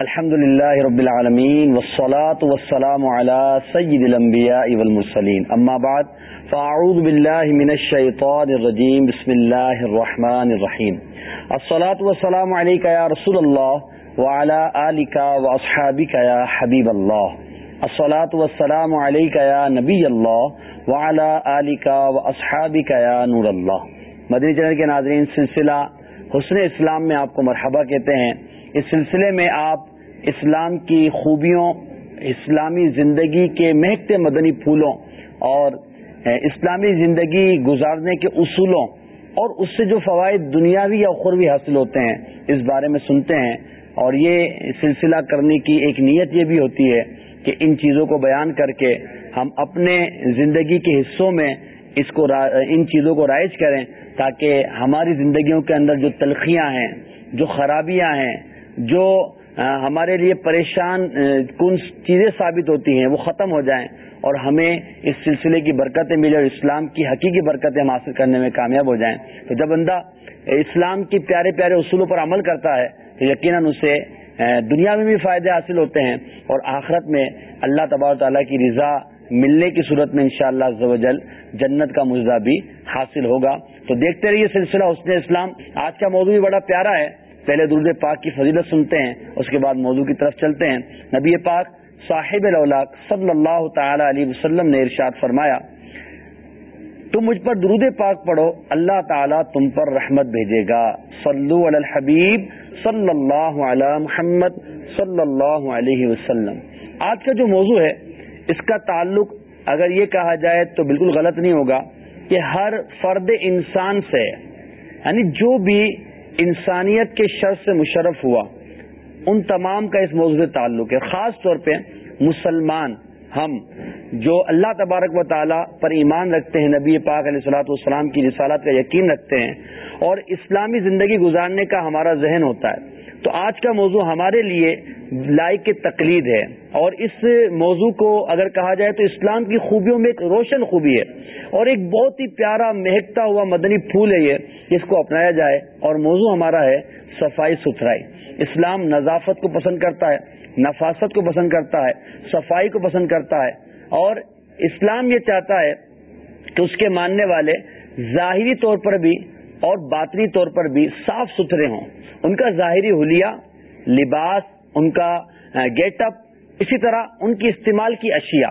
الحمد للہ رب العالمین والصلاة والسلام على سید الانبیاء والمرسلین. اما بعد، فاعوذ باللہ من الشیطان الرجیم، بسم اللہ الرحمن الرحیم. الصلاة والسلام علیکہ یا رسول اللہ وعلى آلکہ واصحابکہ یا حبیب اللہ. الصلاة والسلام علیکہ یا نبی اللہ وعلى آلکہ واصحابکہ یا نور اللہ. مدنی چینل کے ناظرین، سلسلہ حسن اسلام میں آپ کو مرحبا کہتے ہیں. اس سلسلے میں آپ اسلام کی خوبیوں، اسلامی زندگی کے مہکتے مدنی پھولوں اور اسلامی زندگی گزارنے کے اصولوں اور اس سے جو فوائد دنیاوی یا اخروی حاصل ہوتے ہیں، اس بارے میں سنتے ہیں اور یہ سلسلہ کرنے کی ایک نیت یہ بھی ہوتی ہے کہ ان چیزوں کو بیان کر کے ہم اپنے زندگی کے حصوں میں اس کو ان چیزوں کو رائج کریں تاکہ ہماری زندگیوں کے اندر جو تلخیاں ہیں، جو خرابیاں ہیں جو ہمارے لیے پریشان کن چیزیں ثابت ہوتی ہیں، وہ ختم ہو جائیں اور ہمیں اس سلسلے کی برکتیں ملے اور اسلام کی حقیقی برکتیں ہم حاصل کرنے میں کامیاب ہو جائیں۔ تو جب بندہ اسلام کی پیارے پیارے اصولوں پر عمل کرتا ہے، تو یقیناً اسے دنیا میں بھی فائدے حاصل ہوتے ہیں اور آخرت میں اللہ تبار تعالیٰ کی رضا ملنے کی صورت میں انشاءاللہ شاء اللہ جنت کا مجزہ بھی حاصل ہوگا۔ تو دیکھتے رہیے سلسلہ حسن اسلام۔ آج کا موضوع بھی بڑا پیارا ہے۔ پہلے درد پاک کی فضیلت سنتے ہیں، اس کے بعد موضوع کی طرف چلتے ہیں۔ نبی پاک صاحب صلی اللہ تعالی علیہ وسلم نے ارشاد فرمایا تم مجھ پر درود پاک پڑھو، اللہ تعالیٰ تم پر رحمت بھیجے گا۔ صلو علی الحبیب صلی اللہ علی محمد صلی اللہ علیہ وسلم۔ آج کا جو موضوع ہے، اس کا تعلق اگر یہ کہا جائے تو بالکل غلط نہیں ہوگا کہ ہر فرد انسان سے یعنی جو بھی انسانیت کے شر سے مشرف ہوا۔ ان تمام کا اس موضوع سے تعلق ہے۔ خاص طور پہ مسلمان ہم جو اللہ تبارک و تعالیٰ پر ایمان رکھتے ہیں، نبی پاک علیہ صلاحت والسلام کی رسالت کا یقین رکھتے ہیں اور اسلامی زندگی گزارنے کا ہمارا ذہن ہوتا ہے۔ تو آج کا موضوع ہمارے لیے لائق تقلید ہے اور اس موضوع کو اگر کہا جائے تو اسلام کی خوبیوں میں ایک روشن خوبی ہے اور ایک بہت ہی پیارا مہکتا ہوا مدنی پھول ہے یہ اس کو اپنایا جائے اور موضوع ہمارا ہے صفائی ستھرائی۔ اسلام نظافت کو پسند کرتا ہے، نفاست کو پسند کرتا ہے، صفائی کو پسند کرتا ہے اور اسلام یہ چاہتا ہے کہ اس کے ماننے والے ظاہری طور پر بھی اور باطنی طور پر بھی صاف ستھرے ہوں۔ ان کا ظاہری حلیہ، لباس، ان کا گیٹ اپ اسی طرح ان کی استعمال کی اشیاء۔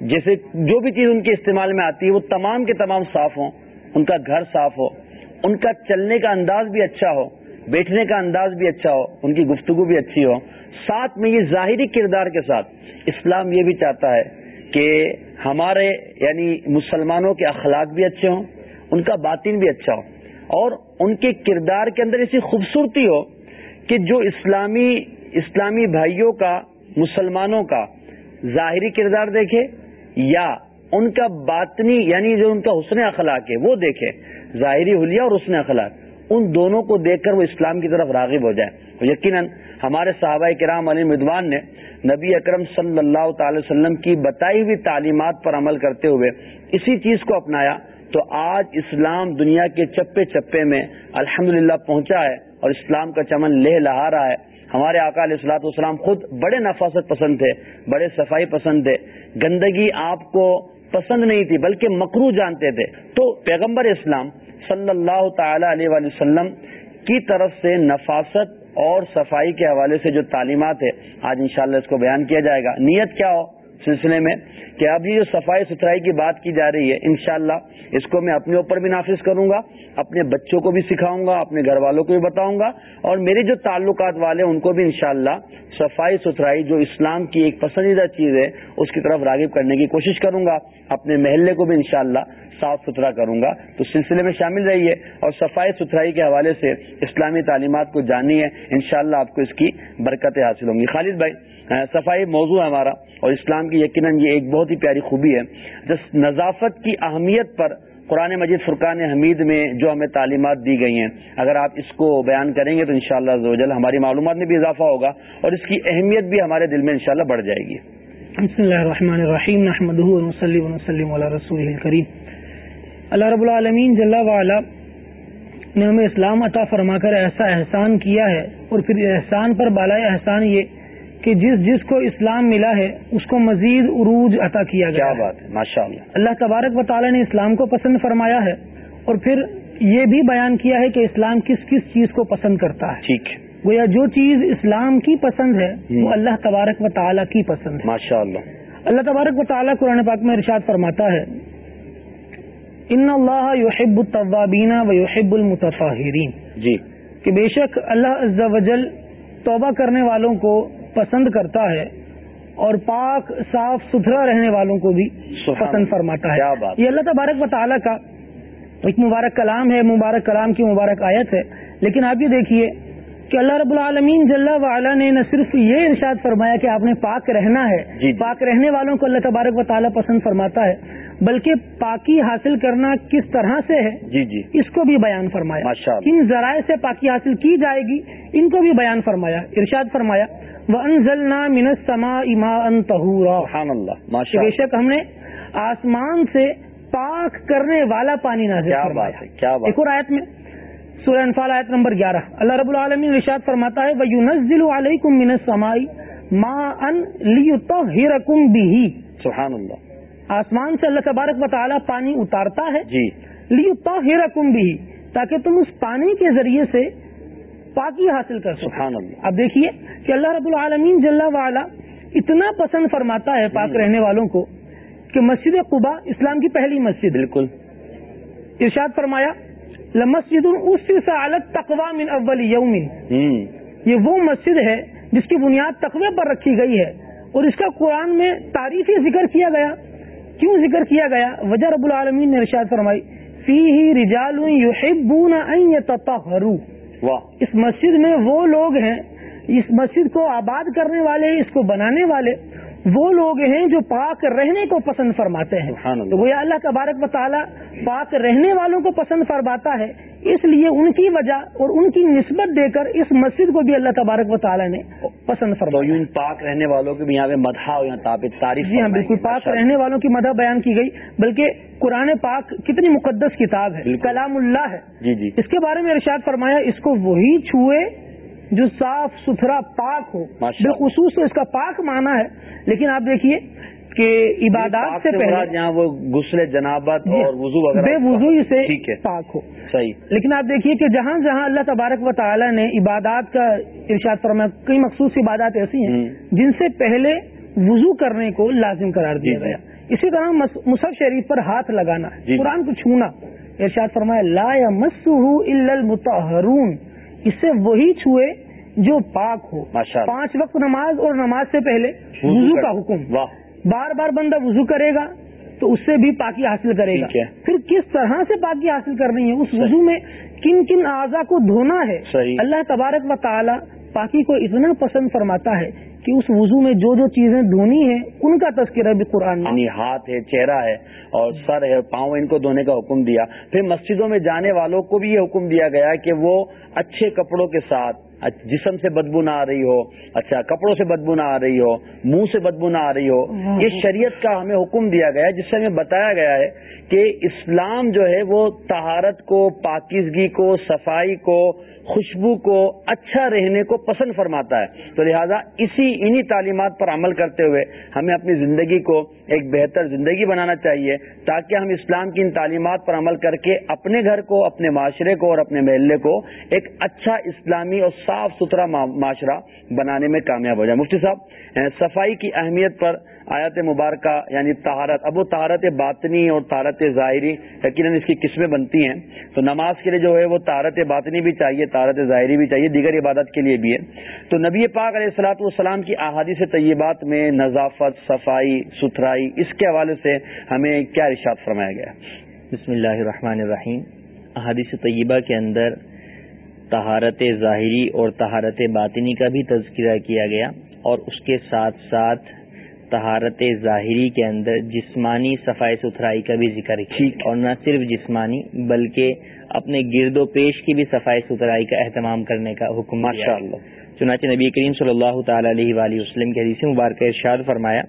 جیسے جو بھی چیز ان کے استعمال میں آتی ہے، وہ تمام کے تمام صاف ہوں، ان کا گھر صاف ہو، ان کا چلنے کا انداز بھی اچھا ہو، بیٹھنے کا انداز بھی اچھا ہو، ان کی گفتگو بھی اچھی ہو۔ ساتھ میں یہ ظاہری کردار کے ساتھ اسلام یہ بھی چاہتا ہے کہ ہمارے یعنی مسلمانوں کے اخلاق بھی اچھے ہوں، ان کا باطن بھی اچھا ہو۔ اور ان کے کردار کے اندر ایسی خوبصورتی ہو کہ جو اسلامی اسلامی بھائیوں کا، مسلمانوں کا ظاہری کردار دیکھے یا ان کا باطنی یعنی جو ان کا حسن اخلاق ہے، وہ دیکھے، ظاہری حلیہ اور حسن اخلاق، ان دونوں کو دیکھ کر وہ اسلام کی طرف راغب ہو جائے۔ یقیناً ہمارے صحابہ کرام علی مدوان نے نبی اکرم صلی اللہ تعالی وسلم کی بتائی ہوئی تعلیمات پر عمل کرتے ہوئے اسی چیز کو اپنایا۔ تو آج اسلام دنیا کے چپے چپے میں الحمد پہنچا ہے اور اسلام کا چمن لہ لہا رہا ہے۔ ہمارے آقا علیہ السلاط والسلام خود بڑے نفاست پسند تھے، بڑے صفائی پسند تھے۔ گندگی آپ کو پسند نہیں تھی، بلکہ مکرو جانتے تھے۔ تو پیغمبر اسلام صلی اللہ تعالی علیہ وسلم کی طرف سے نفاست اور صفائی کے حوالے سے جو تعلیمات ہے آج انشاءاللہ اس کو بیان کیا جائے گا۔ نیت کیا ہو؟ سلسلے میں کہ اب یہ جو صفائی ستھرائی کی بات کی جا رہی ہے، انشاءاللہ اس کو میں اپنے اوپر بھی نافذ کروں گا، اپنے بچوں کو بھی سکھاؤں گا، اپنے گھر والوں کو بھی بتاؤں گا، اور میرے جو تعلقات والے ان کو بھی انشاءاللہ صفائی ستھرائی جو اسلام کی ایک پسندیدہ چیز ہے، اس کی طرف راغب کرنے کی کوشش کروں گا، اپنے محلے کو بھی انشاءاللہ صاف ستھرا کروں گا۔ تو سلسلے میں شامل رہیے اور صفائی ستھرائی کے حوالے سے اسلامی تعلیمات کو جاننی ہے انشاءاللہ آپ کو اس کی برکتیں حاصل ہوں گی۔ خالد بھائی صفائی موضوع ہے ہمارا، اور اسلام کی یقیناً یہ ایک بہت ہی پیاری خوبی ہے۔ جس نظافت کی اہمیت پر قرآن مجید فرقان حمید میں جو ہمیں تعلیمات دی گئی ہیں، اگر آپ اس کو بیان کریں گے تو انشاءاللہ شاء اللہ ہماری معلومات میں بھی اضافہ ہوگا، اور اس کی اہمیت بھی ہمارے دل میں انشاءاللہ بڑھ جائے گی۔ بسم اللہ الرحمن الرحیم رسول کریم اللہ رب العالمین جل وعلا نے ہمیں اسلام عطا فرما کر ایسا احسان کیا ہے، اور پھر احسان پر بالائے احسان یہ کہ جس جس کو اسلام ملا ہے اس کو مزید عروج عطا کیا کیا گیا ہے۔ بات ہے ماشاء اللہ اللہ تبارک و تعالی نے اسلام کو پسند فرمایا ہے اور پھر یہ بھی بیان کیا ہے کہ اسلام کس کس چیز کو پسند کرتا ہے۔ ٹھیک گویا جو چیز اسلام کی پسند ہے وہ۔ اللہ تبارک و تعالی کی پسند ہے۔ ماشاء اللہ اللہ تبارک و تعالیٰ قرآن پاک میں ارشاد فرماتا ہے ان اللہ یحب الطوابین و یحب المتطہرین جی۔ کہ بے شک اللہ عز و جل توبہ کرنے والوں کو پسند کرتا ہے اور پاک صاف ستھرا رہنے والوں کو بھی پسند۔ فرماتا ہے بات یہ اللہ تبارک و تعالیٰ کا ایک مبارک کلام ہے مبارک کلام کی مبارک آیت ہے لیکن آپ یہ دیکھیے کہ اللہ رب العالمین جل وعلا نے نہ صرف یہ ارشاد فرمایا کہ آپ نے پاک رہنا ہے جی۔ پاک رہنے والوں کو اللہ تبارک و تعالیٰ پسند فرماتا ہے بلکہ پاکی حاصل کرنا کس طرح سے ہے جی جی۔ اس کو بھی بیان فرمایا۔ کن ذرائع سے پاکی حاصل کی جائے گی ان کو بھی بیان فرمایا ارشاد فرمایا۔ طَهُورًا۔ سبحان اللہ کہ ماشاء بے شک ہم نے آسمان سے پاک کرنے والا پانی نازل کیا فرمایا۔ بات کیا بات ایک اور آیت میں سورہ انفال آیت نمبر گیارہ۔ اللہ رب العالمین ارشاد فرماتا ہے وَيُنَزِّلُ عَلَيْكُم مِّنَ السَّمَاءِ مَاءً لِيُطَهِّرَكُم بِهِ۔ سبحان اللہ آسمان سے اللہ تبارک و تعالی پانی اتارتا ہے جی۔ لِيُطَهِّرَكُم بِهِ تاکہ تم اس پانی کے ذریعے سے پاکی حاصل کر سکو۔ سبحان اللہ۔ اب دیکھیے کہ اللہ رب العالمین جل وعلا اتنا پسند فرماتا ہے پاک۔ رہنے والوں کو کہ مسجد قبا اسلام کی پہلی مسجد بالکل۔ ارشاد فرمایا علی التقوی من اول یوم یہ وہ مسجد ہے جس کی بنیاد تقوی پر رکھی گئی ہے اور اس کا قرآن میں تعریفی ذکر کیا گیا۔ کیوں ذکر کیا گیا؟ وجہ رب العالمین نے ارشاد فرمائی فیہ رجال یحبون ان یتطہروا واہ۔ اس مسجد میں وہ لوگ ہیں اس مسجد کو آباد کرنے والے اس کو بنانے والے۔ وہ لوگ ہیں جو پاک رہنے کو پسند فرماتے ہیں۔ تو گویا اللہ تبارک و تعالیٰ پاک رہنے والوں کو پسند فرماتا ہے۔ اس لیے ان کی وجہ اور ان کی نسبت دے کر اس مسجد کو بھی اللہ تبارک و تعالیٰ نے پسند فرمایا۔ پاک رہنے والوں کے بھی یہاں پہ مدحا اور یہاں تعریف تعریف جی ہاں بالکل پاک اللہ۔ رہنے والوں کی مدح بیان کی گئی بلکہ قرآن پاک کتنی مقدس کتاب ہے۔ کلام اللہ ہے۔ جی جی۔ اس کے بارے میں ارشاد فرمایا اس کو وہی چھوئے جو صاف ستھرا پاک ہو۔ بالخصوص تو اس کا پاک مانا ہے لیکن آپ دیکھیے کہ عبادات سے پہلے یہاں وہ غسل جنابت جی اور وضو وغیرہ بے وضوئی سے پاک ہو صحیح لیکن آپ دیکھیے کہ جہاں جہاں اللہ تبارک و تعالی نے عبادات کا ارشاد فرمایا کئی مخصوص عبادات ایسی ہیں۔ جن سے پہلے وضو کرنے کو لازم قرار دیا جی، جی۔ گیا اسی طرح مصحف شریف پر ہاتھ لگانا۔ قرآن کو چھونا ارشاد فرمایا لا یمسہ الا المطہرون اس سے وہی چھوئے جو پاک ہو۔ پانچ وقت نماز اور نماز سے پہلے وضو کا حکم۔ بار بار بندہ وضو کرے گا تو اس سے بھی پاکی حاصل کرے گا۔ پھر کس طرح سے پاکی حاصل کرنی ہے؟ اس وضو میں کن کن اعضا کو دھونا ہے۔ اللہ تبارک و تعالی پاکی کو اتنا پسند فرماتا ہے کہ اس وضو میں جو جو چیزیں دھونی ہیں ان کا تذکرہ بھی قرآن یعنی ہاتھ ہے چہرہ ہے اور سر ہے پاؤں ان کو دھونے کا حکم دیا۔ پھر مسجدوں میں جانے والوں کو بھی یہ حکم دیا گیا کہ وہ اچھے کپڑوں کے ساتھ جسم سے بدبو نہ آ رہی ہو اچھا کپڑوں سے بدبو نہ آ رہی ہو منہ سے بدبو نہ آ رہی ہو۔ یہ شریعت کا ہمیں حکم دیا گیا ہے جس سے ہمیں بتایا گیا ہے کہ اسلام جو ہے وہ طہارت کو پاکیزگی کو صفائی کو خوشبو کو اچھا رہنے کو پسند فرماتا ہے۔ تو لہٰذا اسی انہی تعلیمات پر عمل کرتے ہوئے ہمیں اپنی زندگی کو ایک بہتر زندگی بنانا چاہیے تاکہ ہم اسلام کی ان تعلیمات پر عمل کر کے اپنے گھر کو، اپنے معاشرے کو اور اپنے محلے کو ایک اچھا اسلامی اور صاف ستھرا معاشرہ بنانے میں کامیاب ہو جائے۔ مفتی صاحب، صفائی کی اہمیت پر آیات مبارکہ یعنی طہارت. اب وہ طہارت باطنی اور طہارت ظاہری، یقیناً اس کی قسمیں بنتی ہیں. تو نماز کے لیے جو ہے وہ طہارت باطنی بھی چاہیے، طہارت ظاہری بھی چاہیے، دیگر عبادت کے لیے بھی ہے. تو نبی پاک علیہ السلاۃ والسلام کی احادیث طیبات میں نظافت، صفائی، ستھرائی، اس کے حوالے سے ہمیں کیا ارشاد فرمایا گیا؟ بسم اللہ الرحمن الرحیم. احادیث طیبہ کے اندر طہارت ظاہری اور طہارت باطنی کا بھی تذکرہ کیا گیا اور اس کے ساتھ ساتھ طہارت ظاہری کے اندر جسمانی صفائی ستھرائی کا بھی ذکر کیا اور نہ صرف جسمانی بلکہ اپنے گرد و پیش کی بھی صفائی ستھرائی کا اہتمام کرنے کا حکم ماشاء۔ اللہ چنانچہ نبی کریم صلی اللہ تعالی علیہ وآلہ وسلم کے حدیث مبارکہ ارشاد فرمایا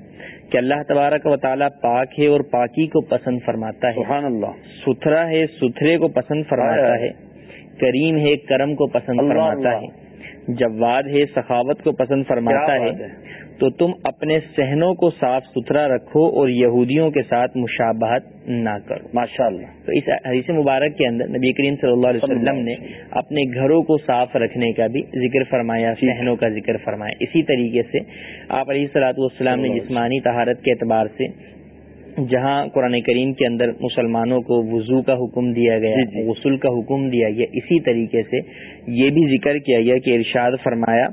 کہ اللہ تبارک و تعالی پاک ہے اور پاکی کو پسند فرماتا ہے۔ سبحان اللہ ستھرا ہے ستھرے کو پسند فرماتا ہے۔ کریم ہے کرم کو پسند اللہ فرماتا اللہ۔ ہے۔ جواد ہے سخاوت کو پسند فرماتا ہے؟ تو تم اپنے سہنوں کو صاف ستھرا رکھو اور یہودیوں کے ساتھ مشابہت نہ کرو ماشاء اللہ تو اس حدیث مبارک کے اندر نبی کریم صلی اللہ علیہ وسلم نے اپنے گھروں کو صاف رکھنے کا بھی ذکر فرمایا۔ صحنوں کا ذکر فرمایا اسی طریقے سے آپ علیہ السلاۃ والسلام نے جسمانی طہارت کے اعتبار سے جہاں قرآن کریم کے اندر مسلمانوں کو وضو کا حکم دیا گیا جی جی۔ غسل کا حکم دیا گیا اسی طریقے سے یہ بھی ذکر کیا گیا کہ ارشاد فرمایا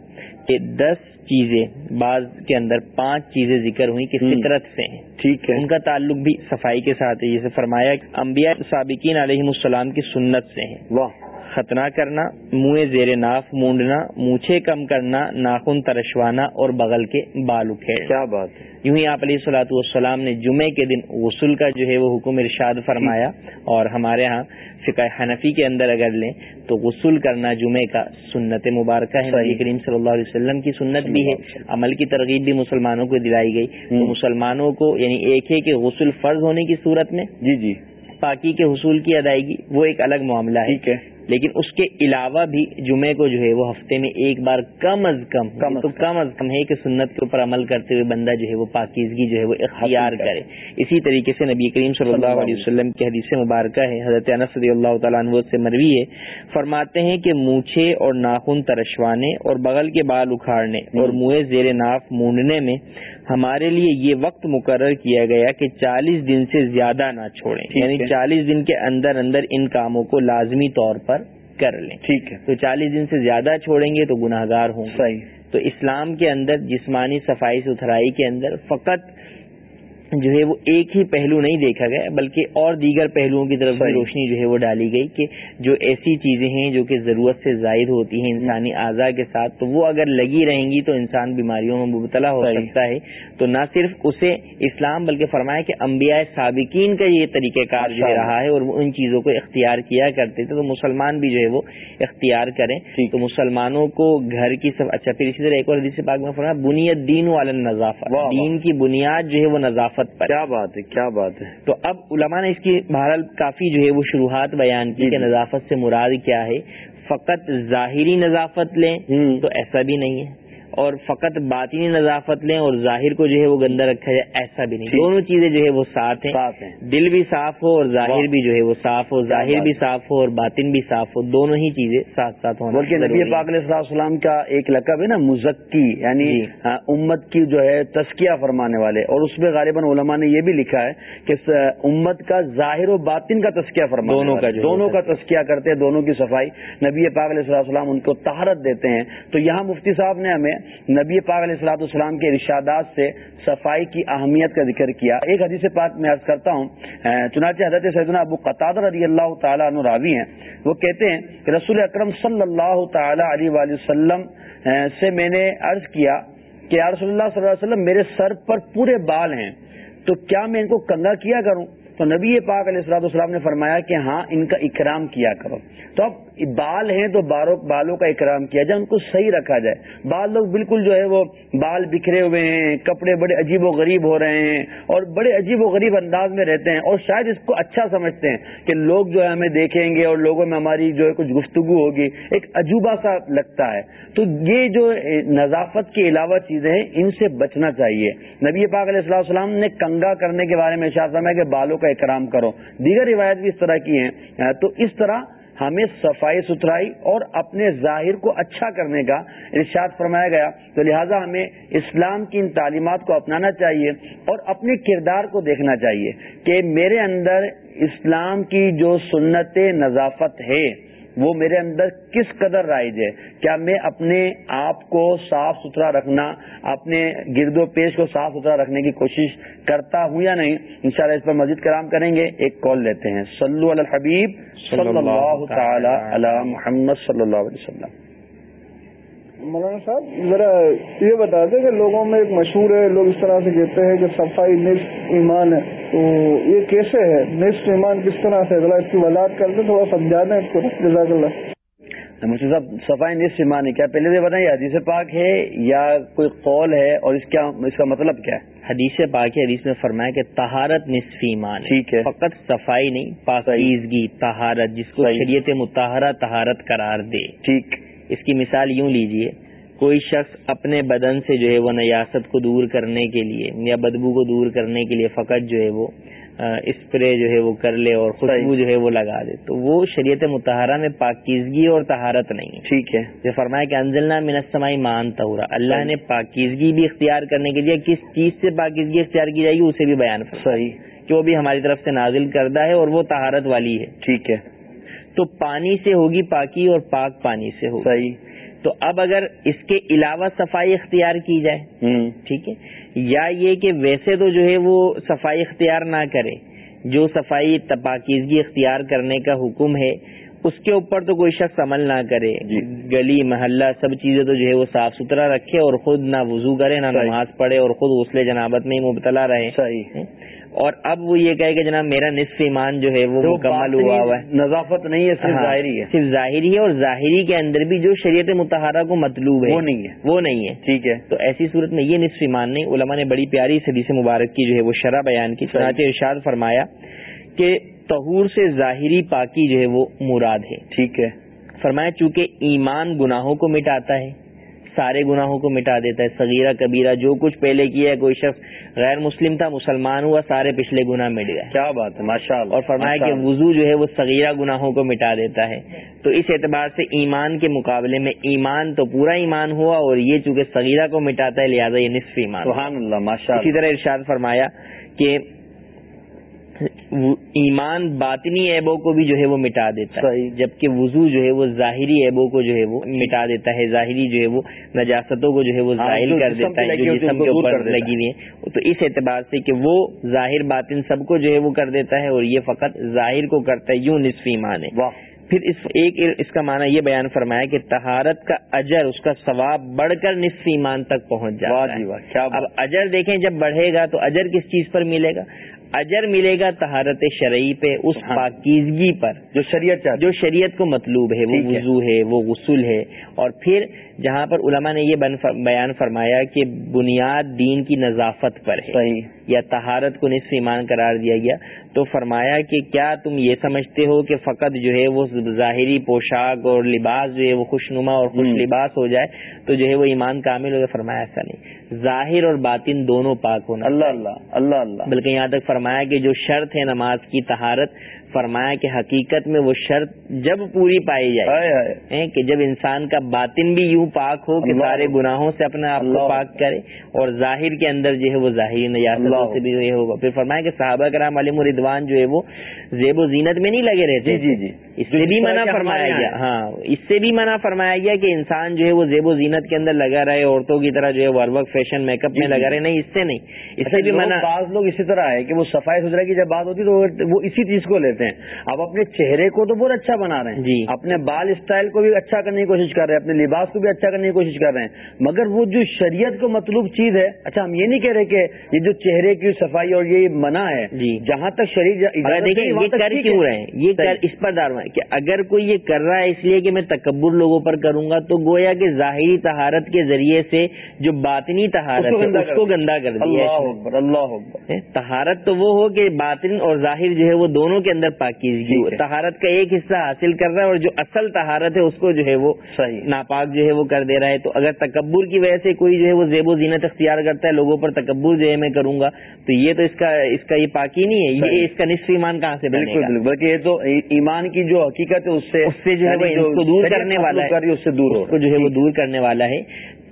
کہ دس چیزیں بعض کے اندر پانچ چیزیں ذکر ہوئی کہ۔ فطرت سے ہیں۔ ٹھیک ہے۔ ان کا تعلق بھی صفائی کے ساتھ ہے۔ جیسے فرمایا کہ انبیاء سابقین علیہ السلام کی سنت سے ہیں۔ واہ۔ ختنہ کرنا منہ زیر ناف مونڈنا مونچھے کم کرنا ناخن ترشوانا اور بغل کے بال اکھیڑنا کیا بات یوں ہی آپ علیہ السلاۃ والسلام نے جمعے کے دن غسل کا جو ہے وہ حکم ارشاد فرمایا۔ اور ہمارے ہاں فقہ حنفی کے اندر اگر لیں تو غسل کرنا جمعے کا سنت مبارکہ ہے۔ نبی۔ کریم صلی اللہ علیہ وسلم کی سنت بھی ہے۔ عمل کی ترغیب بھی مسلمانوں کو دلائی گئی۔ تو۔ مسلمانوں کو یعنی ایک ہے کہ غسل فرض ہونے کی صورت میں۔ جی جی۔ پاکی کے حصول کی ادائیگی وہ ایک الگ معاملہ ہے۔ ٹھیک ہے۔ لیکن اس کے علاوہ بھی جمعے کو جو ہے وہ ہفتے میں ایک بار کم از کم تو کم۔ از کم ہے کہ سنت کے اوپر عمل کرتے ہوئے بندہ جو ہے وہ پاکیزگی جو ہے وہ اختیار کرے۔ اسی طریقے سے نبی کریم صلی اللہ علیہ وسلم کی حدیث مبارکہ ہے حضرت انس رضی اللہ تعالیٰ عنہ سے مروی ہے۔ فرماتے ہیں کہ مونچھے اور ناخن ترشوانے اور بغل کے بال اکھاڑنے اور منہ زیر ناف مونڈنے میں ہمارے لیے یہ وقت مقرر کیا گیا کہ چالیس دن سے زیادہ نہ چھوڑیں۔ یعنی۔ چالیس دن کے اندر اندر ان کاموں کو لازمی طور پر کر لیں۔ ٹھیک ہے۔ تو چالیس دن سے زیادہ چھوڑیں گے تو گناہ گار ہوں گے۔ صحیح۔ تو اسلام کے اندر جسمانی صفائی ستھرائی کے اندر فقط جو ہے وہ ایک ہی پہلو نہیں دیکھا گیا بلکہ اور دیگر پہلوؤں کی طرف۔ روشنی جو ہے وہ ڈالی گئی کہ جو ایسی چیزیں ہیں جو کہ ضرورت سے زائد ہوتی ہیں انسانی اعضاء کے ساتھ تو وہ اگر لگی رہیں گی تو انسان بیماریوں میں مبتلا ہو۔ سکتا ہے تو نہ صرف اسے اسلام بلکہ فرمایا کہ انبیاء سابقین کا یہ طریقہ کار جو۔ رہا ہے اور وہ ان چیزوں کو اختیار کیا کرتے تھے تو مسلمان بھی جو ہے وہ اختیار کریں۔ تو مسلمانوں کو گھر کی سب اچھا پھر اسی طرح ایک اور حدیث پاک میں فرمایا بنیاد دین والا نظافت۔ دین کی بنیاد جو ہے وہ نظافت پر ہے۔ کیا بات ہے کیا بات ہے تو اب علماء نے اس کی بہرحال کافی جو ہے وہ شروحات بیان کی جی، کہ جی۔ نظافت سے مراد کیا ہے فقط ظاہری نظافت لیں۔ تو ایسا بھی نہیں ہے اور فقط باطنی نظافت لیں اور ظاہر کو جو ہے وہ گندا رکھا جائے ایسا بھی نہیں۔ دونوں چیزیں جو ہے وہ ساتھ ہیں دل بھی صاف ہو اور ظاہر۔ بھی جو ہے وہ صاف ہو ظاہر بھی۔ صاف ہو اور باطن بھی صاف ہو دونوں ہی چیزیں ساتھ ساتھ ہونا بلکہ نبی۔ پاک علیہ والسلام کا ایک لقب ہے نا مزکی یعنی جی۔ امت کی جو ہے تزکیہ فرمانے والے اور اس میں غالباً علماء نے یہ بھی لکھا ہے کہ امت کا ظاہر و باطن کا تزکیہ فرمانے دونوں۔ کا دونوں کا۔ تزکیہ کرتے ہیں دونوں کی صفائی نبی پاک علیہ والسلام ان کو طہارت دیتے ہیں تو یہاں مفتی صاحب نے ہمیں نبی پاک علیہ الصلوۃ والسلام کے ارشادات سے صفائی کی اہمیت کا ذکر کیا۔ ایک حدیث پاک میں عرض کرتا ہوں چنانچہ حضرت سیدنا ابو قطادہ رضی اللہ تعالیٰ عنہ راوی ہیں۔ وہ کہتے ہیں کہ رسول اکرم صلی اللہ تعالی علیہ وآلہ وسلم سے میں نے عرض کیا کہ یا رسول اللہ صلی اللہ علیہ وسلم، میرے سر پر پورے بال ہیں، تو کیا میں ان کو کنگا کیا کروں؟ تو نبی پاک علیہ السلام والسلام نے فرمایا کہ ہاں ان کا اکرام کیا کرو۔ تو اب بال ہیں تو بالوں بالوں کا اکرام کیا جائے، ان کو صحیح رکھا جائے۔ بال لوگ بالکل جو ہے وہ بال بکھرے ہوئے ہیں، کپڑے بڑے عجیب و غریب ہو رہے ہیں اور بڑے عجیب و غریب انداز میں رہتے ہیں اور شاید اس کو اچھا سمجھتے ہیں کہ لوگ جو ہے ہمیں دیکھیں گے اور لوگوں میں ہماری جو ہے کچھ گفتگو ہوگی، ایک عجوبہ سا لگتا ہے۔ تو یہ جو نظافت کے علاوہ چیزیں ہیں، ان سے بچنا چاہیے۔ نبی پاک علیہ السلام السلام نے کنگا کرنے کے بارے میں ارشاد فرمایا کہ بالوں کا اکرام کرو۔ دیگر روایت بھی اس طرح کی ہیں۔ تو اس طرح ہمیں صفائی ستھرائی اور اپنے ظاہر کو اچھا کرنے کا ارشاد فرمایا گیا۔ تو لہٰذا ہمیں اسلام کی ان تعلیمات کو اپنانا چاہیے اور اپنے کردار کو دیکھنا چاہیے کہ میرے اندر اسلام کی جو سنت نظافت ہے وہ میرے اندر کس قدر رائج ہے؟ کیا میں اپنے آپ کو صاف ستھرا رکھنا، اپنے گرد و پیش کو صاف ستھرا رکھنے کی کوشش کرتا ہوں یا نہیں؟ انشاءاللہ اس پر مزید کرام کریں گے۔ ایک کال لیتے ہیں۔ صلو علی الحبیب صلی اللہ تعالی علی محمد صلی اللہ علیہ وسلم۔ مولانا صاحب ذرا یہ بتا دیں کہ لوگوں میں ایک مشہور ہے لوگ اس طرح سے کہتے ہیں کہ صفائی نصف ایمان ہے۔ تو یہ کیسے ہے؟ نصف ایمان کس طرح سے ذرا اس کی وضاحت کر دیں تھوڑا سمجھا دیں اس کو۔ جزاک اللہ۔ مجھے صاحب صفائی نصف ایمان ہے۔ کیا پہلے سے بتائیں حدیث پاک ہے یا کوئی قول ہے؟ اور اس کا اس کا مطلب کیا ہے؟ حدیث پاک حدیث میں فرمایا کہ طہارت نصف ایمان ٹھیک ہے۔ فقط صفائی نہیں پاکیزگی طہارت جس کو۔ شریعت متحرہ طہارت قرار دے۔ ٹھیک۔ اس کی مثال یوں لیجیے کوئی شخص اپنے بدن سے جو ہے وہ نیاست کو دور کرنے کے لیے یا بدبو کو دور کرنے کے لیے فقط جو ہے وہ اسپرے جو ہے وہ کر لے اور خوشبو۔ جو ہے وہ لگا دے تو وہ شریعت متحرہ میں پاکیزگی اور طہارت نہیں ہے۔ ٹھیک ہے۔ جو فرمایا کہ انزلنا من السماء مان تہورا اللہ نے پاکیزگی بھی اختیار کرنے کے لیے کس چیز سے پاکیزگی اختیار کی جائے گی اسے بھی بیان صحیح. کہ وہ بھی ہماری طرف سے نازل کردہ ہے اور وہ طہارت والی ہے۔ ٹھیک ہے۔ تو پانی سے ہوگی پاکی اور پاک پانی سے ہوگی۔ صحیح۔ تو اب اگر اس کے علاوہ صفائی اختیار کی جائے ٹھیک ہے؟ یا یہ کہ ویسے تو جو ہے وہ صفائی اختیار نہ کرے جو صفائی پاکیزگی اختیار کرنے کا حکم ہے اس کے اوپر تو کوئی شخص عمل نہ کرے. جی۔ گلی محلہ سب چیزیں تو جو ہے وہ صاف ستھرا رکھے اور خود نہ وضو کرے نہ۔ نماز پڑھے اور خود غسل جنابت میں ہی مبتلا رہے. صحیح. اور اب وہ یہ کہے کہ جناب میرا نصف ایمان جو ہے وہ مکمل ہوا ہوا ہے. نظافت نہیں ہے صرف ہاں، ظاہری ہے. صرف ظاہری ہے اور ظاہری کے اندر بھی جو شریعت متحرہ کو مطلوب ہے. وہ نہیں ہے. وہ نہیں ہے. ٹھیک ہے. تو ایسی صورت میں یہ نصف ایمان نہیں. علماء نے بڑی پیاری صدی سے مبارک کی جو ہے وہ شرح بیان کی. چنانچہ ارشاد فرمایا کہ طہور سے ظاہری پاکی جو ہے وہ مراد ہے۔ ٹھیک ہے۔ فرمایا چونکہ ایمان گناہوں کو مٹاتا ہے سارے گناہوں کو مٹا دیتا ہے صغیرہ کبیرہ جو کچھ پہلے کیا ہے کوئی شخص غیر مسلم تھا مسلمان ہوا سارے پچھلے گناہ مٹ گئے۔ کیا بات ہے ماشاء اللہ۔ اور فرمایا کہ وضو جو ہے وہ صغیرہ گناہوں کو مٹا دیتا ہے۔ تو اس اعتبار سے ایمان کے مقابلے میں ایمان تو پورا ایمان ہوا اور یہ چونکہ صغیرہ کو مٹاتا ہے لہٰذا یہ نصف ایمان۔ سبحان اللہ ماشاء اسی طرح ارشاد فرمایا کہ ایمان باطنی عیبوں کو بھی جو ہے وہ مٹا دیتا ہے۔ جبکہ وضو جو ہے وہ ظاہری عیبوں کو جو ہے وہ مٹا دیتا ہے ظاہری جو ہے وہ نجاستوں کو جو ہے وہ ہاں، ظاہر کر دیتا ہے جو جسم کے اوپر لگی ہوئی ہے تو اس اعتبار سے کہ وہ ظاہر باطن سب کو جو ہے وہ کر دیتا ہے اور یہ فقط ظاہر کو کرتا ہے یوں نصف ایمان ہے۔ پھر اس ایک اس کا معنی یہ بیان فرمایا کہ طہارت کا اجر اس کا ثواب بڑھ کر نصف ایمان تک پہنچ جاتا جی ہے کیا اب اجر دیکھیں جب بڑھے گا تو اجر کس چیز پر ملے گا؟ اجر ملے گا طہارت شرعی پہ اس۔ پاکیزگی پر جو شریعت جو شریعت کو مطلوب ہے وہ۔ وضو ہے وہ غسل ہے اور پھر جہاں پر علماء نے یہ بیان فرمایا کہ بنیاد دین کی نظافت پر ہے یا طہارت کو نصف ایمان قرار دیا گیا تو فرمایا کہ کیا تم یہ سمجھتے ہو کہ فقط جو ہے وہ ظاہری پوشاک اور لباس جو ہے وہ خوشنما اور خوش۔ لباس ہو جائے تو جو ہے وہ ایمان کامل ہو گیا فرمایا ایسا نہیں. ظاہر اور باطن دونوں پاک ہونا اللہ اللہ اللہ اللہ. بلکہ یہاں تک فرمایا کہ جو شرط ہے نماز کی طہارت فرمایا کہ حقیقت میں وہ شرط جب پوری پائی جائے۔ کہ جب انسان کا باطن بھی یوں پاک ہو کہ سارے گناہوں سے اپنے آپ کو پاک کرے اور ظاہر کے اندر جو ہے وہ ظاہری نجاستوں اللہ۔ سے بھی ہوگا۔ پھر فرمایا کہ صحابہ کرام علیہ مردوان جو ہے وہ زیب و زینت میں نہیں لگے رہتے۔ جی جی جی۔ اس سے بھی منع فرمایا گیا۔ ہاں اس سے بھی منع فرمایا گیا کہ انسان جو ہے وہ زیب و زینت کے اندر لگا رہے عورتوں کی طرح جو ہے ور وقت فیشن میک اپ میں جی، لگا جی۔ رہے۔ نہیں اس سے نہیں۔ اس اچھا سے بھی منع بعض لوگ اسی طرح ہے کہ وہ صفائی ستھرائی کی جب بات ہوتی ہے تو وہ- وہ اسی چیز کو لیتے ہیں۔ اب اپنے چہرے کو تو بہت اچھا بنا رہے ہیں جی۔ اپنے بال اسٹائل کو بھی اچھا کرنے کی کوشش کر رہے ہیں اپنے لباس کو بھی اچھا کرنے کی کوشش کر رہے ہیں مگر وہ جو شریعت کو مطلوب چیز ہے اچھا ہم یہ نہیں کہہ رہے کہ یہ جو چہرے کی صفائی اور یہ منع ہے جی۔ جہاں تک ٹھیک کیوں ہے۔ رہے ہیں یہ اس پر دار ہے کہ اگر کوئی یہ کر رہا ہے اس لیے کہ میں تکبر لوگوں پر کروں گا تو گویا کہ ظاہری طہارت کے ذریعے سے جو باطنی کو ہے گندا اس کر کو۔ گندا کر دیا اللہ۔ طہارت تو وہ ہو کہ باطن اور ظاہر جو ہے وہ دونوں کے اندر پاکیزگی ہو ہے۔ طہارت کا ایک حصہ حاصل کر رہا ہے اور جو اصل طہارت ہے اس کو جو ہے وہ صحیح۔ ناپاک جو ہے وہ کر دے رہا ہے۔ تو اگر تکبر کی وجہ سے کوئی جو ہے وہ زیب و زینت اختیار کرتا ہے لوگوں پر تکبر جو ہے میں کروں گا تو یہ تو اس کا اس کا یہ پاکی نہیں ہے۔ یہ اس کا نصف ایمان کہاں سے بالکل بلکہ یہ تو ای- ایمان کی جو حقیقت ہے اس سے اس سے جو ہے وہ دور کرنے والا ہے۔ اس سے دور جو ہے وہ دور کرنے والا ہے۔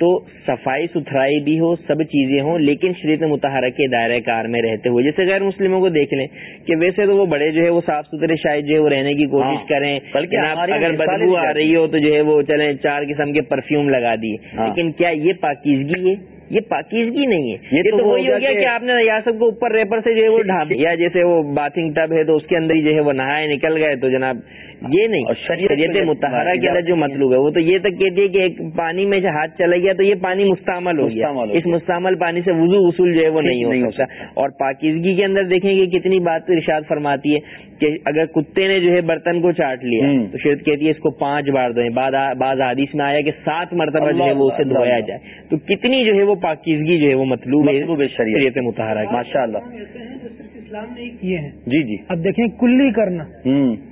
تو صفائی ستھرائی بھی ہو سب چیزیں ہوں لیکن شریعت متحرہ کے دائرۂ کار میں رہتے ہوئے جیسے غیر مسلموں کو دیکھ لیں کہ ویسے تو وہ بڑے جو ہے وہ صاف ستھرے شاید جو ہے وہ رہنے کی کوشش ہاں۔ کریں بلکہ اگر بدبو آ رہی ہو تو جو ہے وہ چلیں چار قسم کے پرفیوم لگا دیے ہاں۔ لیکن کیا یہ پاکیزگی ہے یہ پاکیزگی نہیں ہے۔ یہ تو تو وہ وہی ہو گیا کہ- آپ نے ریاست کو اوپر ریپر سے جو ہے وہ ڈھانپ یا جیسے وہ باتھنگ ٹب ہے تو اس کے اندر ہی جو ہے وہ نہائے نکل گئے تو جناب یہ نہیں۔ شریعت متحرہ کے اندر جو مطلوب ہے وہ تو یہ تک کہتی ہے کہ ایک پانی میں سے ہاتھ چلا گیا تو یہ پانی مستعمل ہو گیا۔ اس مستعمل پانی سے وضو وصول جو ہے وہ نہیں ہو سکتا۔ اور پاکیزگی کے اندر دیکھیں کہ کتنی بات ارشاد فرماتی ہے۔ کہ اگر کتے نے جو ہے برتن کو چاٹ لیا۔ تو شریعت کہتی ہے اس کو پانچ بار دھوئیں۔ بعد بعض حدیث میں آیا کہ سات مرتبہ جو ہے وہ اسے دھویا۔ جائے۔ تو کتنی جو ہے وہ پاکیزگی جو ہے وہ مطلوب ہے شریعت۔ متحرہ ماشاء اللہ اسلام نے کیے ہیں۔ جی جی۔ اب دیکھیں کلی کرنا۔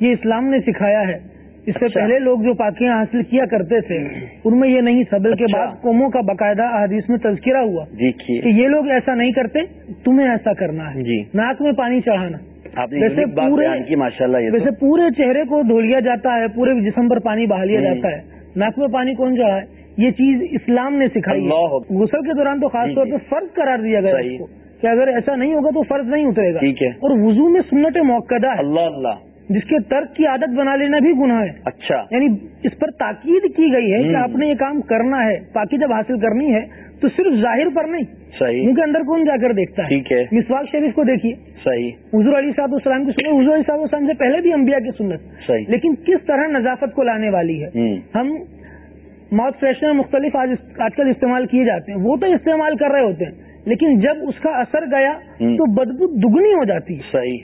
یہ اسلام نے سکھایا ہے۔ اس سے اچھا۔ پہلے لوگ جو پاکیاں حاصل کیا کرتے تھے ان میں یہ نہیں تھا بلکہ اچھا۔ بعض قوموں کا باقاعدہ حدیث میں تذکرہ ہوا دیکھیے کہ یہ لوگ ایسا نہیں کرتے تمہیں ایسا کرنا ہے۔ جی۔ ناک میں پانی چڑھانا۔ ویسے پورے- ماشاء اللہ ویسے پورے چہرے کو دھو لیا جاتا ہے پورے جسم پر پانی بہا لیا۔ جاتا ہے ناک میں پانی کون چڑھائے یہ چیز اسلام نے سکھائی ہے۔ غسل کے دوران تو خاص جی، طور جی۔ پہ فرض قرار دیا گیا صحیح۔ اس کو کہ اگر ایسا نہیں ہوگا تو فرض نہیں اترے گا ٹھیک ہے اور وضو میں سنت موقع ہے اللہ اللہ جس کے ترک کی عادت بنا لینا بھی گناہ ہے اچھا یعنی اس پر تاکید کی گئی ہے کہ۔ آپ نے یہ کام کرنا ہے پاکی جب حاصل کرنی ہے تو صرف ظاہر پر نہیں صحیح۔ ان کے اندر کون جا کر دیکھتا ہے؟ ٹھیک ہے۔ مسواک شریف کو دیکھیے۔ صحیح۔ حضور علی صاحب السلام کی سنت حضور علی صاحب السلام سے پہلے بھی انبیاء کی سنت۔ صحیح۔ لیکن کس طرح نظافت کو لانے والی ہے؟ ہم ماؤتھ فریشنر مختلف آج آج کل استعمال کیے جاتے ہیں۔ وہ تو استعمال کر رہے ہوتے ہیں لیکن جب اس کا اثر گیا۔ تو بدبو دگنی ہو جاتی ہے۔ صحیح۔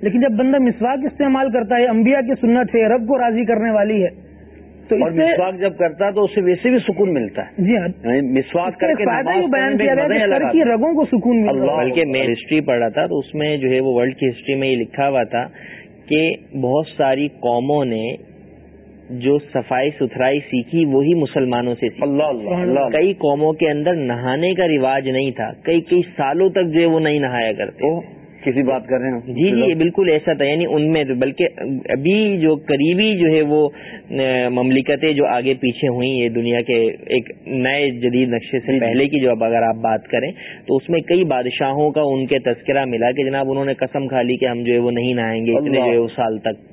لیکن جب بندہ مسواک استعمال کرتا ہے انبیاء کی سنت ہے رب کو راضی کرنے والی ہے تو اور اس سے مسواک جب کرتا ہے تو اسے ویسے بھی سکون ملتا ہے۔ جی ہاں۔ یعنی مسواک کر کے فائدہ نماز یہ بیان کیا گیا کہ۔ رگوں کو سکون مل اللہ رہا ہے بلکہ میں ہسٹری پڑھا تھا تو اس میں جو ہے وہ ورلڈ کی ہسٹری میں یہ لکھا ہوا تھا کہ بہت ساری قوموں نے جو صفائی ستھرائی سیکھی وہی مسلمانوں سے سیکھی اللہ اللہ اللہ۔ کئی قوموں کے اندر نہانے کا رواج نہیں تھا۔ کئی کئی سالوں تک جو ہے وہ نہیں نہایا کرتے۔ کسی بات کر رہے ہیں جی جی بالکل ایسا تھا یعنی ان میں تو بلکہ ابھی جو قریبی جو ہے وہ مملکتیں جو آگے پیچھے ہوئی یہ دنیا کے ایک نئے جدید نقشے سے جی۔ پہلے کی جو اب اگر آپ بات کریں تو اس میں کئی بادشاہوں کا ان کے تذکرہ ملا کہ جناب انہوں نے قسم کھا لی کہ ہم جو ہے وہ نہیں نہائیں گے اتنے۔ جو ہے وہ سال تک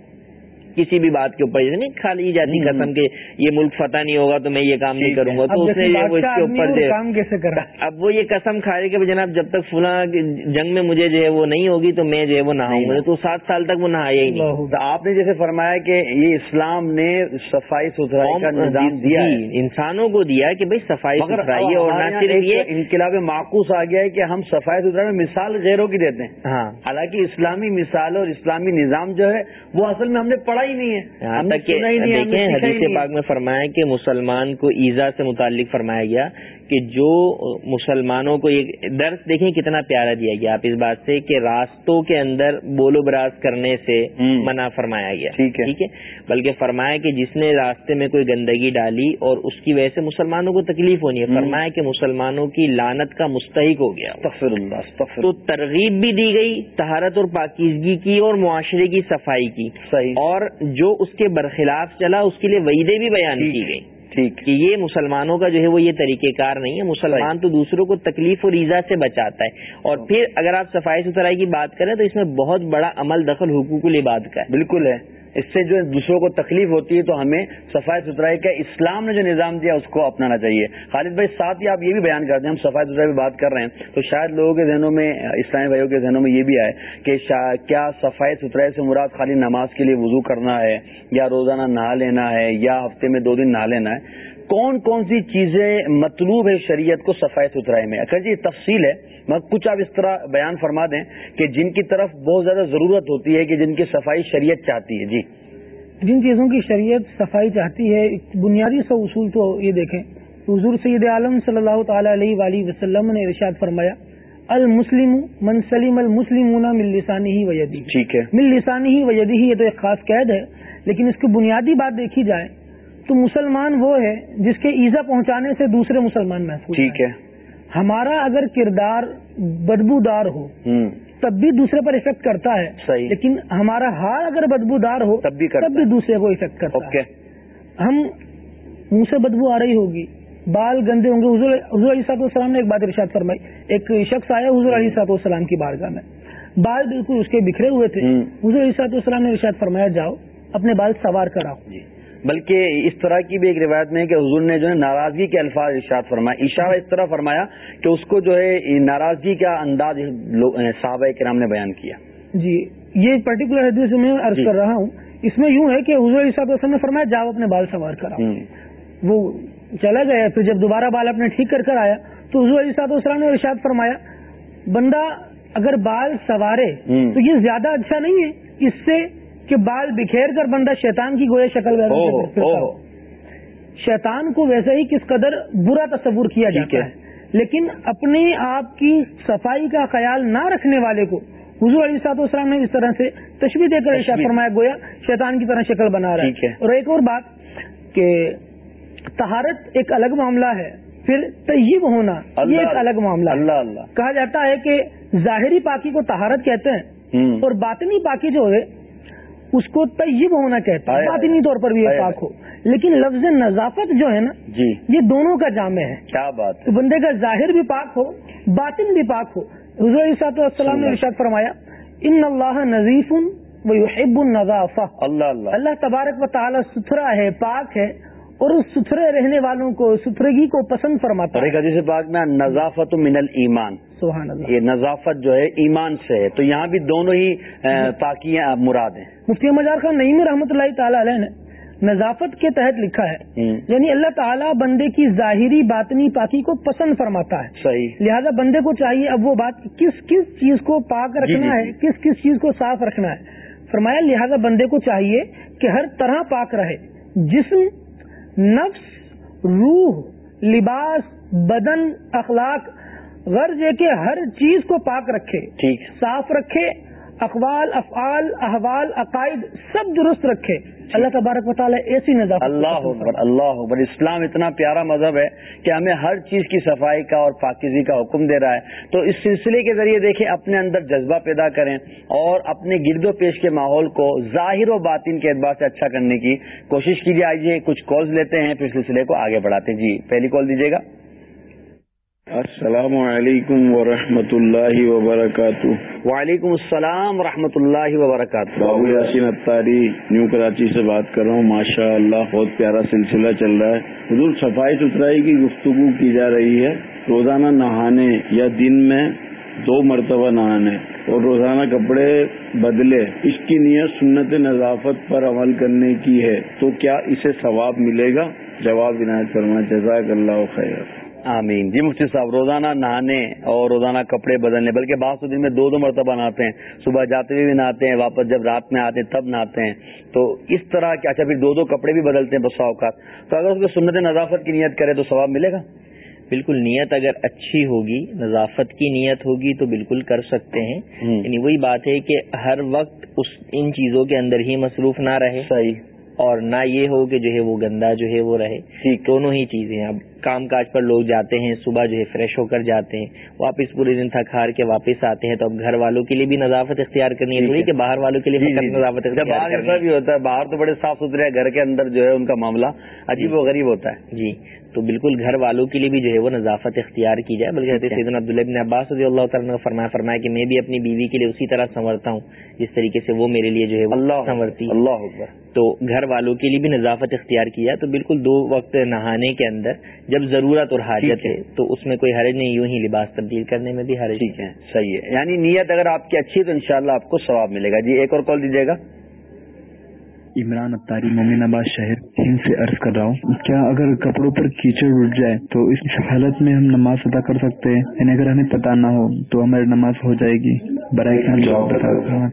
کسی بھی بات کے اوپر جیسے نہیں کھا لی جاتی۔ قسم کہ یہ ملک فتح نہیں ہوگا تو میں یہ کام نہیں۔ کروں گا۔ تو اس نے وہ اس کے اوپر اب وہ یہ قسم کھا رہے کہ جناب جب تک فلاں جنگ میں مجھے جو ہے وہ نہیں ہوگی تو میں جو ہے وہ نہاؤں گا۔ تو سات سال تک وہ نہایا ہی نہیں۔ آپ نے جیسے فرمایا کہ یہ اسلام نے صفائی ستھرائی کا نظام جی، دیا جی، انسانوں کو دیا کہ بھائی صفائی ستھرائی اور نہ صرف یہ انقلاب معکوس آ گیا ہے کہ ہم صفائی ستھرائی میں مثال غیروں کی دیتے ہیں۔ ہاں۔ حالانکہ اسلامی مثال اور اسلامی نظام جو ہے وہ اصل میں ہم نے پڑھا ہی نہیں ہے یہاں تک کہ دیکھیں حدیث۔ پاک میں فرمایا کہ مسلمان کو ایزا سے متعلق فرمایا گیا کہ جو مسلمانوں کو یہ درس دیکھیں کتنا پیارا دیا گیا۔ آپ اس بات سے کہ راستوں کے اندر بولو براز کرنے سے۔ منع فرمایا گیا۔ ٹھیک ہے۔ بلکہ فرمایا کہ جس نے راستے میں کوئی گندگی ڈالی اور اس کی وجہ سے مسلمانوں کو تکلیف ہونی ہے۔ فرمایا کہ مسلمانوں کی لانت کا مستحق ہو گیا۔ استغفر اللہ استغفر تو ترغیب بھی دی گئی طہارت اور پاکیزگی کی اور معاشرے کی صفائی کی۔ صحیح۔ اور جو اس کے برخلاف چلا اس کے لیے وعیدے بھی بیان کی گئی ٹھیک کہ یہ مسلمانوں کا جو ہے وہ یہ طریقہ کار نہیں ہے مسلمان تو دوسروں کو تکلیف اور ایزا سے بچاتا ہے۔ اور پھر اگر آپ صفائی ستھرائی کی بات کریں تو اس میں بہت بڑا عمل دخل حقوق العباد کا ہے۔ بالکل ہے۔ اس سے جو دوسروں کو تکلیف ہوتی ہے تو ہمیں صفائی ستھرائی کا اسلام نے جو نظام دیا اس کو اپنانا چاہیے۔ خالد بھائی، ساتھ ہی آپ یہ بھی بیان کرتے ہیں ہم صفائی ستھرائی پہ بات کر رہے ہیں۔ تو شاید لوگوں کے ذہنوں میں، اسلامی بھائیوں کے ذہنوں میں یہ بھی آئے کہ کیا صفائی ستھرائی سے مراد خالی نماز کے لیے وضو کرنا ہے یا روزانہ نہا لینا ہے یا ہفتے میں دو دن نہا لینا ہے؟ کون کون سی چیزیں مطلوب ہے شریعت کو صفائی ستھرائی میں؟ اگر جی تفصیل ہے۔ مگر کچھ آپ اس طرح بیان فرما دیں کہ جن کی طرف بہت زیادہ ضرورت ہوتی ہے کہ جن کی صفائی شریعت چاہتی ہے جی۔ جن چیزوں کی شریعت صفائی چاہتی ہے بنیادی سا اصول تو یہ دیکھیں۔ حضور سید عالم صلی اللہ تعالی علیہ وآلہ وسلم نے ارشاد فرمایا المسلم من سلیم المسلمون من لسانی ہی ویدی ٹھیک ہے۔ من لسانی ہی ویدی ہی یہ تو ایک خاص قید ہے لیکن اس کی بنیادی بات دیکھی جائے تو مسلمان وہ ہے جس کے ایزا پہنچانے سے دوسرے مسلمان محفوظ ٹھیک ہے۔ ہمارا اگر کردار بدبودار ہو تب بھی دوسرے پر افیکٹ کرتا ہے۔ صحیح۔ لیکن ہمارا حال اگر بدبودار ہو تب بھی تب بھی دوسرے کو افیکٹ کرتا اوکے۔ ہے ہم منہ سے بدبو آ رہی ہوگی۔ بال گندے ہوں گے۔ حضور علی صاحب السلام نے ایک بات ارشاد فرمائی۔ ایک شخص آیا حضور علی صاحب السلام کی بارگاہ میں۔ بال بالکل اس کے بکھرے ہوئے تھے۔ حضور علی صاحب السلام نے ارشاد فرمایا جاؤ اپنے بال سوار کراؤ۔ جی۔ بلکہ اس طرح کی بھی ایک روایت میں ہے کہ حضور نے جو ہے ناراضگی کے الفاظ ارشاد فرمایا اشارہ اس طرح فرمایا کہ اس کو جو ہے ناراضگی کا انداز صحابہ کرام نے بیان کیا جی یہ پرٹیکولر حدیث میں عرض جی۔ کر رہا ہوں اس میں یوں ہے کہ حضور علی صاحب السلام نے فرمایا جاؤ اپنے بال سوار ہوں۔ وہ چلا گیا پھر جب دوبارہ بال اپنے ٹھیک کر کر آیا تو حضور علی صاحب السلام نے ارشاد فرمایا بندہ اگر بال سوارے۔ تو یہ زیادہ اچھا نہیں ہے اس سے کہ بال بکھیر کر بندہ شیطان کی گویا شکل شیطان کو ویسے ہی کس قدر برا تصور کیا جاتا ہے۔ لیکن اپنے آپ کی صفائی کا خیال نہ رکھنے والے کو حضور علیہ صاحب السلام نے اس طرح سے تشبیح دے کر۔ فرمایا گویا شیطان کی طرح شکل بنا رہا ہے۔ اور ایک اور بات کہ طہارت ایک الگ معاملہ ہے پھر طیب ہونا یہ ایک الگ معاملہ اللہ اللہ کہا جاتا ہے کہ ظاہری پاکی کو طہارت کہتے ہیں۔ اور باطنی پاکی جو ہے اس کو طیب ہونا کہتے ہیں آئے۔ باطنی طور پر بھی یہ پاک ہو۔ لیکن لفظ نظافت جو ہے نا جی۔ یہ دونوں کا جامع ہے۔ کیا بات تو ہے بندے کا ظاہر بھی پاک ہو باطن بھی پاک ہو۔ حضور علیہ صاحب السلام نے ارشاد فرمایا ان اللہ نظیف و یحب النظافہ۔ اللہ اللہ۔ اللہ تبارک و تعالی ستھرا ہے پاک ہے اور اس ستھرے رہنے والوں کو ستھرگی کو پسند فرماتا ہے۔ حدیث پاک میں نظافت من الایمان۔ سبحان اللہ۔ یہ نظافت جو ہے ایمان سے ہے۔ تو یہاں بھی دونوں ہی پاکیاں مراد ہیں۔ مفتی مزار خان نعیم رحمۃ اللہ تعالی علیہ نے نظافت کے تحت لکھا ہے۔ یعنی اللہ تعالیٰ بندے کی ظاہری باطنی پاکی کو پسند فرماتا ہے۔ صحیح۔ لہذا بندے کو چاہیے اب وہ بات کس کس چیز کو پاک رکھنا جی، ہے جی۔ کس کس چیز کو صاف رکھنا ہے۔ فرمایا لہذا بندے کو چاہیے کہ ہر طرح پاک رہے جسم نفس روح لباس بدن اخلاق غرض ہے کہ ہر چیز کو پاک رکھے صاف رکھے اقوال افعال احوال عقائد سب درست رکھے۔ اللہ تبارک و تعالیٰ ایسی نظافت کو اللہ اکبر اللہ اکبر۔ اسلام اتنا پیارا مذہب ہے کہ ہمیں ہر چیز کی صفائی کا اور پاکیزی کا حکم دے رہا ہے۔ تو اس سلسلے کے ذریعے دیکھیں، اپنے اندر جذبہ پیدا کریں اور اپنے گرد و پیش کے ماحول کو ظاہر و باطن کے اعتبار سے اچھا کرنے کی کوشش کیجیے۔ آئیے کچھ کالز لیتے ہیں، پھر سلسلے کو آگے بڑھاتے ہیں۔ جی پہلی کال دیجیے گا۔ السلام علیکم ورحمۃ اللہ وبرکاتہ۔ وعلیکم السلام ورحمۃ اللہ وبرکاتہ۔ بابو یاسین اتاری نیو کراچی سے بات کر رہا ہوں۔ ماشاء اللہ بہت پیارا سلسلہ چل رہا ہے۔ حضور صفائی ستھرائی کی گفتگو کی جا رہی ہے۔ روزانہ نہانے یا دن میں دو مرتبہ نہانے اور روزانہ کپڑے بدلے۔ اس کی نیت سنت نظافت پر عمل کرنے کی ہے۔ تو کیا اسے ثواب ملے گا؟ جواب عنایت فرما جزاک اللہ خیر۔ آمین۔ جی مفتی صاحب روزانہ نہانے اور روزانہ کپڑے بدلنے بلکہ بعض دن میں دو دو مرتبہ نہاتے ہیں۔ صبح جاتے ہوئے بھی نہاتے ہیں واپس جب رات میں آتے ہیں تب نہاتے ہیں۔ تو اس طرح کے اچھا پھر دو دو کپڑے بھی بدلتے ہیں بسا اوقات۔ تو اگر اس کو سنت نظافت کی نیت کرے تو ثواب ملے گا؟ بالکل نیت اگر اچھی ہوگی نظافت کی نیت ہوگی تو بالکل کر سکتے ہیں۔ یعنی وہی بات ہے کہ ہر وقت اس ان چیزوں کے اندر ہی مصروف نہ رہے۔ صحیح۔ اور نہ یہ ہو کہ جو ہے وہ گندا جو ہے وہ رہے۔ دونوں ہی چیزیں اب کام کاج پر لوگ جاتے ہیں صبح جو ہے فریش ہو کر جاتے ہیں واپس پورے دن تھک ہار کے واپس آتے ہیں تو اب گھر والوں کے لیے بھی نظافت اختیار کرنی ہے۔ کہ باہر والوں کے لیے جی، جی،۔ نظافت اختیار ایسا۔ بھی ہوتا ہے باہر تو بڑے صاف ستھرے ہیں گھر کے اندر جو ہے ان کا معاملہ عجیب و غریب ہوتا ہے جی تو بالکل گھر والوں کے لیے بھی جو ہے وہ نظافت اختیار کی جائے بلکہ حضرت سیدنا عبداللہ بن عباس رضی اللہ تعالیٰ نے فرمایا فرمایا کہ میں بھی اپنی بیوی کے لیے اسی طرح سنورتا ہوں جس طریقے سے وہ میرے لیے جو ہے اللہ سنورتی۔ اللہ تو گھر والوں کے لیے بھی نظافت اختیار کیا تو بالکل دو وقت نہانے کے اندر جب ضرورت اور حاجت ہے۔ تو اس میں کوئی حرج نہیں یوں ہی لباس تبدیل کرنے میں بھی حرج ٹھیک ہے۔ صحیح ہے۔ یعنی نیت اگر آپ کی اچھی ہے تو انشاءاللہ آپ کو ثواب ملے گا۔ جی ایک اور کال دیجیے گا۔ عمران اتاری مومن آباد شہر ہند سے عرض کر رہا ہوں۔ کیا اگر کپڑوں پر کیچڑ اٹھ جائے تو اس حالت میں ہم نماز ادا کر سکتے ہیں؟ یعنی اگر ہمیں پتہ نہ ہو تو ہماری نماز ہو جائے گی۔ برائے جواب بتا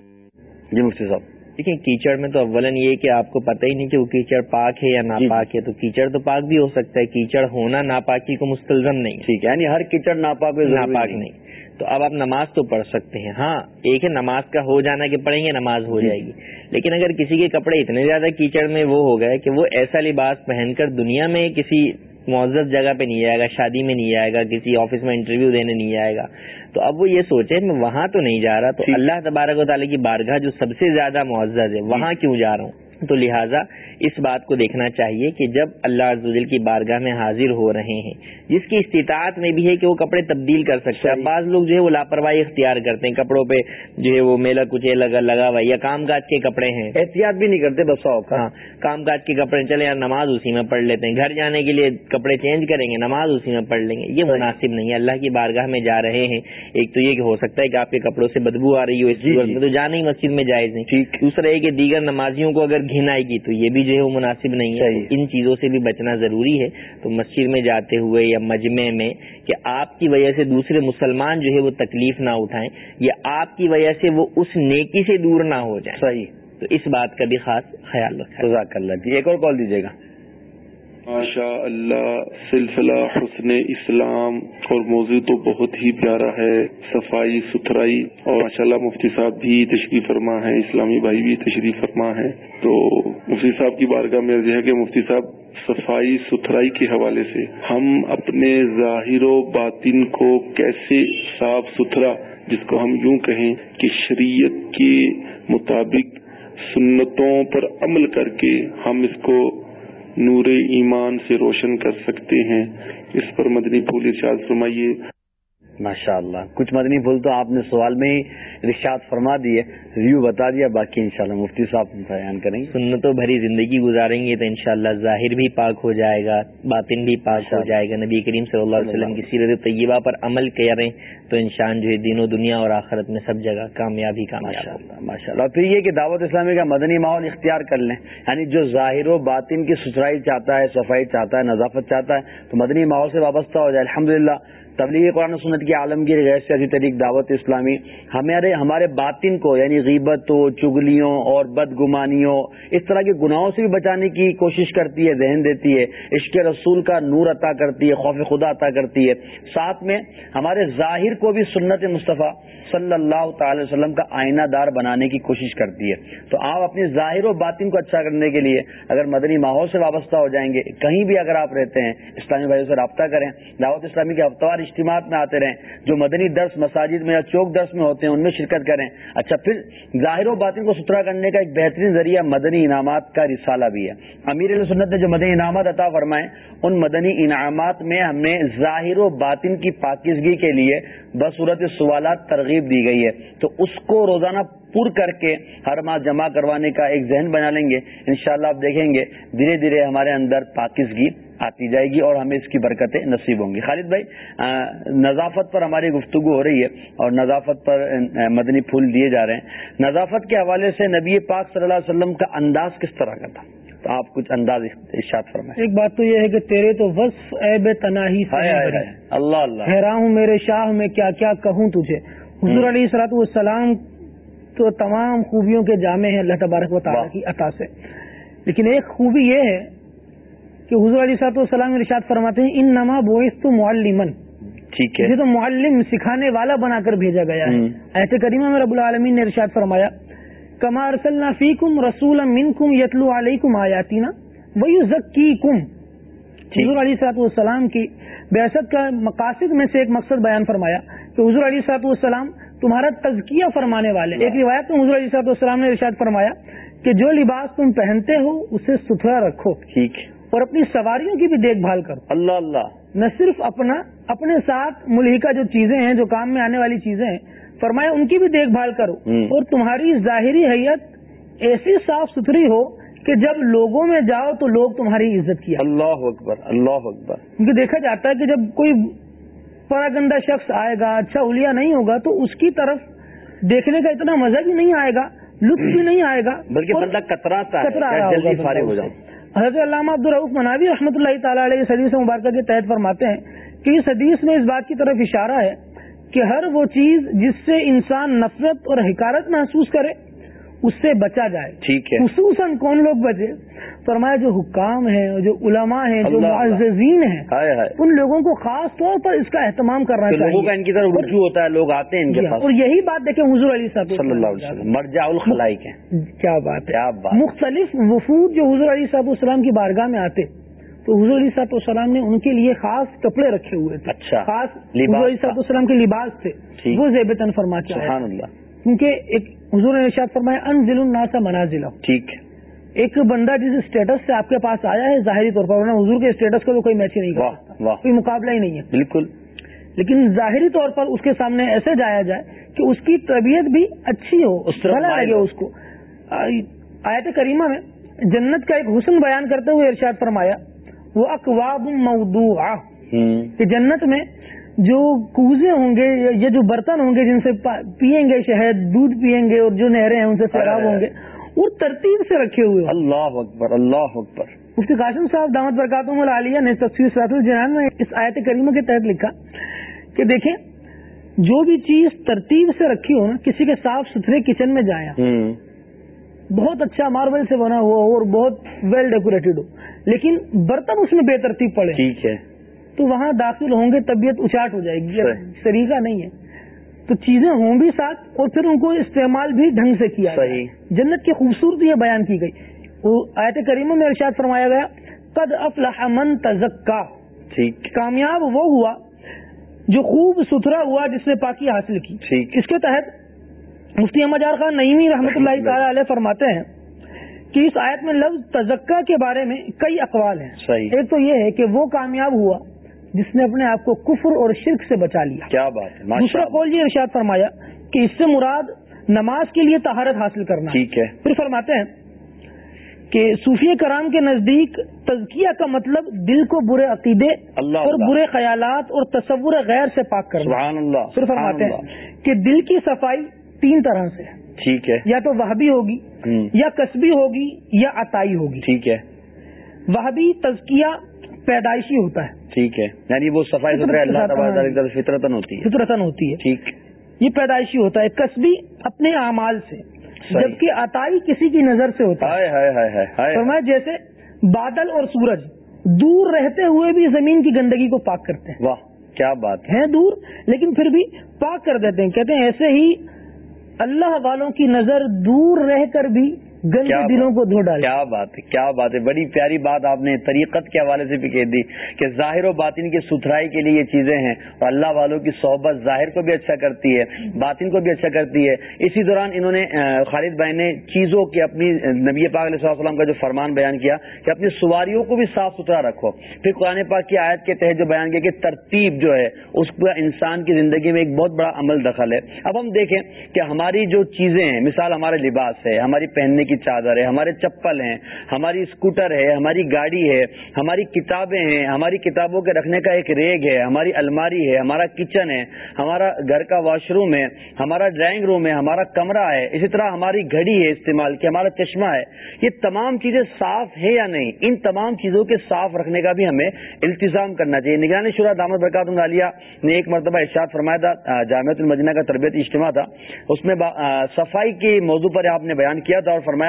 جی مفتی صاحب۔ دیکھیں کیچڑ میں تو اولن یہ کہ آپ کو پتہ ہی نہیں کہ وہ کیچڑ پاک ہے یا ناپاک ہے تو کیچڑ تو پاک بھی ہو سکتا ہے کیچڑ ہونا ناپاکی کو مستلزم نہیں ٹھیک ہے یعنی ہر کچڑ ناپاک ناپاک نہیں۔ تو اب آپ نماز تو پڑھ سکتے ہیں۔ ہاں ایک ہے نماز کا ہو جانا کہ پڑھیں گے نماز ہو جائے گی۔ لیکن اگر کسی کے کپڑے اتنے زیادہ کیچڑ میں وہ ہو گئے کہ وہ ایسا لباس پہن کر دنیا میں کسی معزز جگہ پہ نہیں آئے گا شادی میں نہیں آئے گا کسی آفس میں انٹرویو دینے نہیں آئے گا تو اب وہ یہ سوچے میں وہاں تو نہیں جا رہا تو اللہ تبارک و تعالیٰ کی بارگاہ جو سب سے زیادہ معزز ہے وہاں کیوں جا رہا ہوں؟ تو لہٰذا اس بات کو دیکھنا چاہیے کہ جب اللہ عز و جل کی بارگاہ میں حاضر ہو رہے ہیں جس کی استطاعت میں بھی ہے کہ وہ کپڑے تبدیل کر سکتے ہیں۔ بعض لوگ جو ہے وہ لاپرواہی اختیار کرتے ہیں کپڑوں پہ جو ہے وہ میلا کچھ لگا لگا ہوا یا کام کاج کے کپڑے ہیں۔ احتیاط بھی نہیں کرتے بس اوقات ہاں کام کاج کے کپڑے چلے یار نماز اسی میں پڑھ لیتے ہیں۔ گھر جانے کے لیے کپڑے چینج کریں گے نماز اسی میں پڑھ لیں گے۔ یہ مناسب نہیں ہے۔ اللہ کی بارگاہ میں جا رہے ہیں۔ ایک تو یہ کہ ہو سکتا ہے کہ آپ کے کپڑوں سے بدبو آ رہی ہو اس جی، جی۔ میں تو جانا ہی مسجد میں جائز نہیں دوسرا یہ کہ دیگر نمازیوں کو اگر گھن آئے گی تو یہ بھی جو ہے وہ مناسب نہیں ہے۔ ان چیزوں سے بھی بچنا ضروری ہے۔ تو مسجد میں جاتے ہوئے یا مجمع میں کہ آپ کی وجہ سے دوسرے مسلمان جو ہے وہ تکلیف نہ اٹھائیں یا آپ کی وجہ سے وہ اس نیکی سے دور نہ ہو جائیں۔ صحیح۔ تو اس بات کا بھی خاص خیال رکھیں۔ جی ایک اور کال دیجیے گا۔ ماشاء اللہ سلسلہ حسن اسلام اور موضوع تو بہت ہی پیارا ہے، صفائی، ستھرائی اور ماشاء اللہ مفتی صاحب بھی تشریف فرما ہے اسلامی بھائی بھی تشریف فرما ہے تو مفتی صاحب کی بارگاہ میں ہے کہ مفتی صاحب، صفائی، ستھرائی کے حوالے سے ہم اپنے ظاہر و باطن کو کیسے صاف ستھرا، جس کو ہم یوں کہیں کہ شریعت کے مطابق سنتوں پر عمل کر کے ہم اس کو نور ایمان سے روشن کر سکتے ہیں۔ اس پر مدنی پھول ارشاد فرمائیے۔ ماشاء اللہ کچھ مدنی پھول تو آپ نے سوال میں ہی رشاد فرما دیے ریو بتا دیا باقی انشاءاللہ مفتی صاحب بیان کریں گے۔ سنتوں بھری زندگی گزاریں گے تو انشاءاللہ ظاہر بھی پاک ہو جائے گا باطن بھی پاک ہو جائے گا۔ نبی کریم صلی اللہ علیہ وسلم کی سیرت طیبہ پر عمل کریں تو انسان جو ہے دین و دنیا اور آخرت میں سب جگہ کامیابی کامیاب ماشاء اللہ ماشاء اللہ پھر یہ کہ دعوت اسلامی کا مدنی ماحول اختیار کر لیں۔ یعنی جو ظاہر و باطن کی ستھرائی چاہتا ہے صفائی چاہتا ہے نظافت چاہتا ہے تو مدنی ماحول سے وابستہ ہو جائے۔ الحمدللہ تبلیغ قرآن و سنت کی عالمگیر غیر سیاسی طریق دعوت اسلامی، ہمارے ہمارے باطن کو یعنی غیبتوں چگلیوں اور بدگمانیوں، اس طرح کے گناہوں سے بھی بچانے کی کوشش کرتی ہے، ذہن دیتی ہے، عشق رسول کا نور عطا کرتی ہے، خوف خدا عطا کرتی ہے۔ ساتھ میں ہمارے ظاہر کو بھی سنت مصطفیٰ صلی اللہ تعالی وسلم کا آئینہ دار بنانے کی کوشش کرتی ہے۔ تو آپ اپنے ظاہر و باطن کو اچھا کرنے کے لیے اگر مدنی ماحول سے وابستہ ہو جائیں گے، کہیں بھی اگر آپ رہتے ہیں، اسلامی بھائیوں سے رابطہ کریں، دعوت اسلامی کے ہفتوار اجتماعات میں آتے رہیں، جو مدنی درس مساجد میں یا چوک درس میں ہوتے ہیں، ان میں شرکت کریں۔ اچھا پھر ظاہر و باطن کو ستھرا کرنے کا ایک بہترین ذریعہ مدنی انعامات کا رسالہ بھی ہے۔ امیر سنت نے جو مدنی انعامات عطا فرمائے، ان مدنی انعامات میں ہمیں ظاہر و باطن کی پاکیزگی کے لیے بصورت سوالات ترغیب دی گئی ہے۔ تو اس کو روزانہ پر کر کے ہر ماہ جمع کروانے کا ایک ذہن بنا لیں گے۔ انشاءاللہ آپ دیکھیں گے، دھیرے دھیرے ہمارے اندر پاکیزگی آتی جائے گی اور ہمیں اس کی برکتیں نصیب ہوں گی۔ خالد بھائی نظافت پر ہماری گفتگو ہو رہی ہے اور نظافت پر مدنی پھول دیے جا رہے ہیں۔ نظافت کے حوالے سے نبی پاک صلی اللہ علیہ وسلم کا انداز کس طرح کا تھا؟ تو آپ کچھ انداز ارشاد فرمائیں۔ ایک بات تو یہ ہے کہ تیرے تو وصف عیب تناہی۔ اللہ اللہ۔ حیران ہوں میرے شاہ میں کیا کیا کہوں تجھے؟ حضور علیہ سلاط والسلام تو تمام خوبیوں کے جامع ہیں اللہ تبارک و تعالیٰ۔ کی عطا سے۔ لیکن ایک خوبی یہ ہے کہ حضور علیہ سلاط والسلام ارشاد فرماتے ہیں ان نما بوئس تو معلمن ٹھیک ہے۔ تو معلم سکھانے والا بنا کر بھیجا گیا ہے۔ ایسے کریمہ میں رب العالمین نے ارشاد فرمایا کما ارسلنا فیکم رسولا منکم یتلو علیکم آیاتنا ویزکیکم۔ حضور علیہ صلاحت والسلام کی بیاست کا مقاصد میں سے ایک مقصد بیان فرمایا کہ حضور علیہ صلاحت والسلام تمہارا تزکیہ فرمانے والے ایک روایت میں حضور علیہ صلاحت والسلام نے ارشاد فرمایا کہ جو لباس تم پہنتے ہو اسے ستھرا رکھو۔ ٹھیک۔ اور اپنی سواریوں کی بھی دیکھ بھال کرو اللہ اللہ۔ نہ صرف اپنا اپنے ساتھ ملحقہ جو چیزیں ہیں جو کام میں آنے والی چیزیں ہیں فرمایا ان کی بھی دیکھ بھال کرو۔ اور تمہاری ظاہری حیت ایسی صاف ستھری ہو کہ جب لوگوں میں جاؤ تو لوگ تمہاری عزت کیا اللہ اکبر اللہ اکبر۔ کیونکہ دیکھا جاتا ہے کہ جب کوئی پڑا گندا شخص آئے گا اچھا اولیا نہیں ہوگا تو اس کی طرف دیکھنے کا اتنا مزہ بھی نہیں آئے گا لطف بھی نہیں آئے گا۔ بلکہ بندہ کترا جلدی فارغ ہو سے۔ حضرت علامہ عبدالرعف مناوی رحمۃ اللہ تعالیٰ علیہ حدیث مبارکہ کے تحت فرماتے ہیں کہ اس حدیث میں اس بات کی طرف اشارہ ہے کہ ہر وہ چیز جس سے انسان نفرت اور حکارت محسوس کرے اس سے بچا جائے۔ ٹھیک ہے۔ خصوصاً کون لوگ بچے؟ فرمایا جو حکام ہیں جو علماء ہیں جو۔ معززین ہیں ان لوگوں کو خاص طور پر اس کا اہتمام کرنا کہ لوگوں کا چاہیے ان کی طرف رجوع ہوتا ہے لوگ آتے ہیں ان جی کے ہاں، پاس۔ اور یہی بات دیکھیں حضور علی صاحب صلی اللہ علیہ وسلم۔ مرجع الخلائق ہیں۔ کیا بات ہے؟ مختلف وفود جو حضور علی صاحب السلام کی بارگاہ میں آتے تو حضور علی صاحب السلام نے ان کے لیے خاص کپڑے رکھے ہوئے تھے۔ اچھا۔ خاص حضور علی صاحب السلام کے لباس تھے۔ وہ زیب تن فرما سبحان اللہ۔ کیونکہ ایک حضور نے ارشاد فرمایا ان ضلع ناسا منازل ٹھیک۔ ہے ایک بندہ جس اسٹیٹس سے آپ کے پاس آیا ہے ظاہری طور پر ورنہ حضور کے اسٹیٹس کو تو کوئی میچ ہی نہیں کر سکتا کوئی مقابلہ ہی نہیں ہے۔ بالکل۔ لیکن ظاہری طور پر اس کے سامنے ایسے جایا جائے کہ اس کی طبیعت بھی اچھی ہو بھلا لگے۔ اس کو۔ آیت کریمہ میں جنت کا ایک حسن بیان کرتے ہوئے ارشاد فرمایا وہ اقواب موضوع ہوں۔ کہ جنت میں جو کوزے ہوں گے یا جو برتن ہوں گے جن سے پیئیں گے شہد دودھ پیئیں گے اور جو نہریں ہیں ان سے سیراب ہوں گے اور ترتیب سے رکھے ہوئے اللہ اکبر اللہ اکبر۔ مفتی قاسم صاحب دامت برکاتم العالیہ نے تفصیل سرات الجنان میں اس آیت کریمہ کے تحت لکھا کہ دیکھیں جو بھی چیز ترتیب سے رکھی ہو نا کسی کے صاف ستھرے کچن میں جایا بہت اچھا ماربل سے بنا ہوا ہو اور بہت ویل ڈیکوریٹڈ ہو لیکن برتن اس میں بے ترتیب پڑے۔ ٹھیک ہے۔ تو وہاں داخل ہوں گے طبیعت اچاٹ ہو جائے گی۔ طریقہ نہیں ہے۔ تو چیزیں ہوں بھی ساتھ اور پھر ان کو استعمال بھی ڈھنگ سے کیا۔ صحیح۔ جنت کی خوبصورتی یہ بیان کی گئی۔ وہ آیت کریمہ میں ارشاد فرمایا گیا قد افلح من تزکا۔ ٹھیک۔ کامیاب وہ ہوا جو خوب ستھرا ہوا جس نے پاکی حاصل کی۔ اس کے تحت مفتی احمد جار خان نئیمی رحمۃ اللہ تعالی علیہ فرماتے ہیں کہ اس آیت میں لفظ تزکا کے بارے میں کئی اقوال ہیں۔ صحیح۔ ایک تو یہ ہے کہ وہ کامیاب ہوا جس نے اپنے آپ کو کفر اور شرک سے بچا لیا۔ کیا بات ہے دوسرا قول یہ ارشاد فرمایا کہ اس سے مراد نماز کے لیے طہارت حاصل کرنا۔ ٹھیک ہے۔ پھر فرماتے ہیں کہ صوفی کرام کے نزدیک تزکیہ کا مطلب دل کو برے عقیدے اللہ اور اللہ۔ برے خیالات اور تصور غیر سے پاک کرنا۔ سبحان اللہ پھر فرماتے اللہ۔ ہیں کہ دل کی صفائی تین طرح سے ٹھیک ہے۔ یا تو وہبی ہوگی یا کسبی ہوگی یا عطائی ہوگی۔ ٹھیک ہے۔ وہبی تزکیہ پیدائشی ہوتا ہے۔ ٹھیک ہے۔ یعنی وہ صفائی اللہ فطرتن ہوتی ہے۔ فطرتن ہوتی ہے۔ ٹھیک۔ یہ پیدائشی ہوتا ہے۔ کسبی اپنے اعمال سے جبکہ عطائی کسی کی نظر سے ہوتا ہے۔ فرمایا جیسے بادل اور سورج دور رہتے ہوئے بھی زمین کی گندگی کو پاک کرتے ہیں۔ واہ کیا بات ہے۔ دور لیکن پھر بھی پاک کر دیتے ہیں۔ کہتے ہیں ایسے ہی اللہ والوں کی نظر دور رہ کر بھی گندے کیا دلوں کو دھو ڈالے کیا بات ہے کیا بات ہے؟ بڑی پیاری بات آپ نے طریقت کے حوالے سے بھی کہہ دی کہ ظاہر و باطن کی ستھرائی کے لیے یہ چیزیں ہیں اور اللہ والوں کی صحبت ظاہر کو بھی اچھا کرتی ہے باطن کو بھی اچھا کرتی ہے۔ اسی دوران انہوں نے خالد بھائی نے چیزوں کی اپنی نبی پاک علیہ السلام وسلم کا جو فرمان بیان کیا کہ اپنی سواریوں کو بھی صاف ستھرا رکھو۔ پھر قرآن پاک کی آیت کے تحت جو بیان کیا کہ ترتیب جو ہے اس کا انسان کی زندگی میں ایک بہت بڑا عمل دخل ہے۔ اب ہم دیکھیں کہ ہماری جو چیزیں ہیں مثال ہمارا لباس ہے ہماری پہننے کی چادر ہے، ہمارے چپل ہیں، ہماری اسکوٹر ہے، ہماری گاڑی ہے، ہماری کتابیں ہیں، ہماری کتابوں کے رکھنے کا ایک ریگ ہے، ہماری الماری ہے، ہمارا کچن ہے، ہمارا گھر کا واش روم ہے، ہمارا ڈرائنگ روم ہے، ہمارا کمرہ ہے، اسی طرح ہماری گھڑی ہے استعمال کی، ہمارا چشمہ ہے۔ یہ تمام چیزیں صاف ہے یا نہیں؟ ان تمام چیزوں کے صاف رکھنے کا بھی ہمیں التظام کرنا چاہیے۔ نگرانی شورا دامد برکات عالیہ نے ایک مرتبہ ارشاد فرمایا تھا جامعت المدینہ کا تربیت اجتماع تھا، اس میں صفائی کے موضوع پر آپ نے بیان کیا تھا اور فرمایا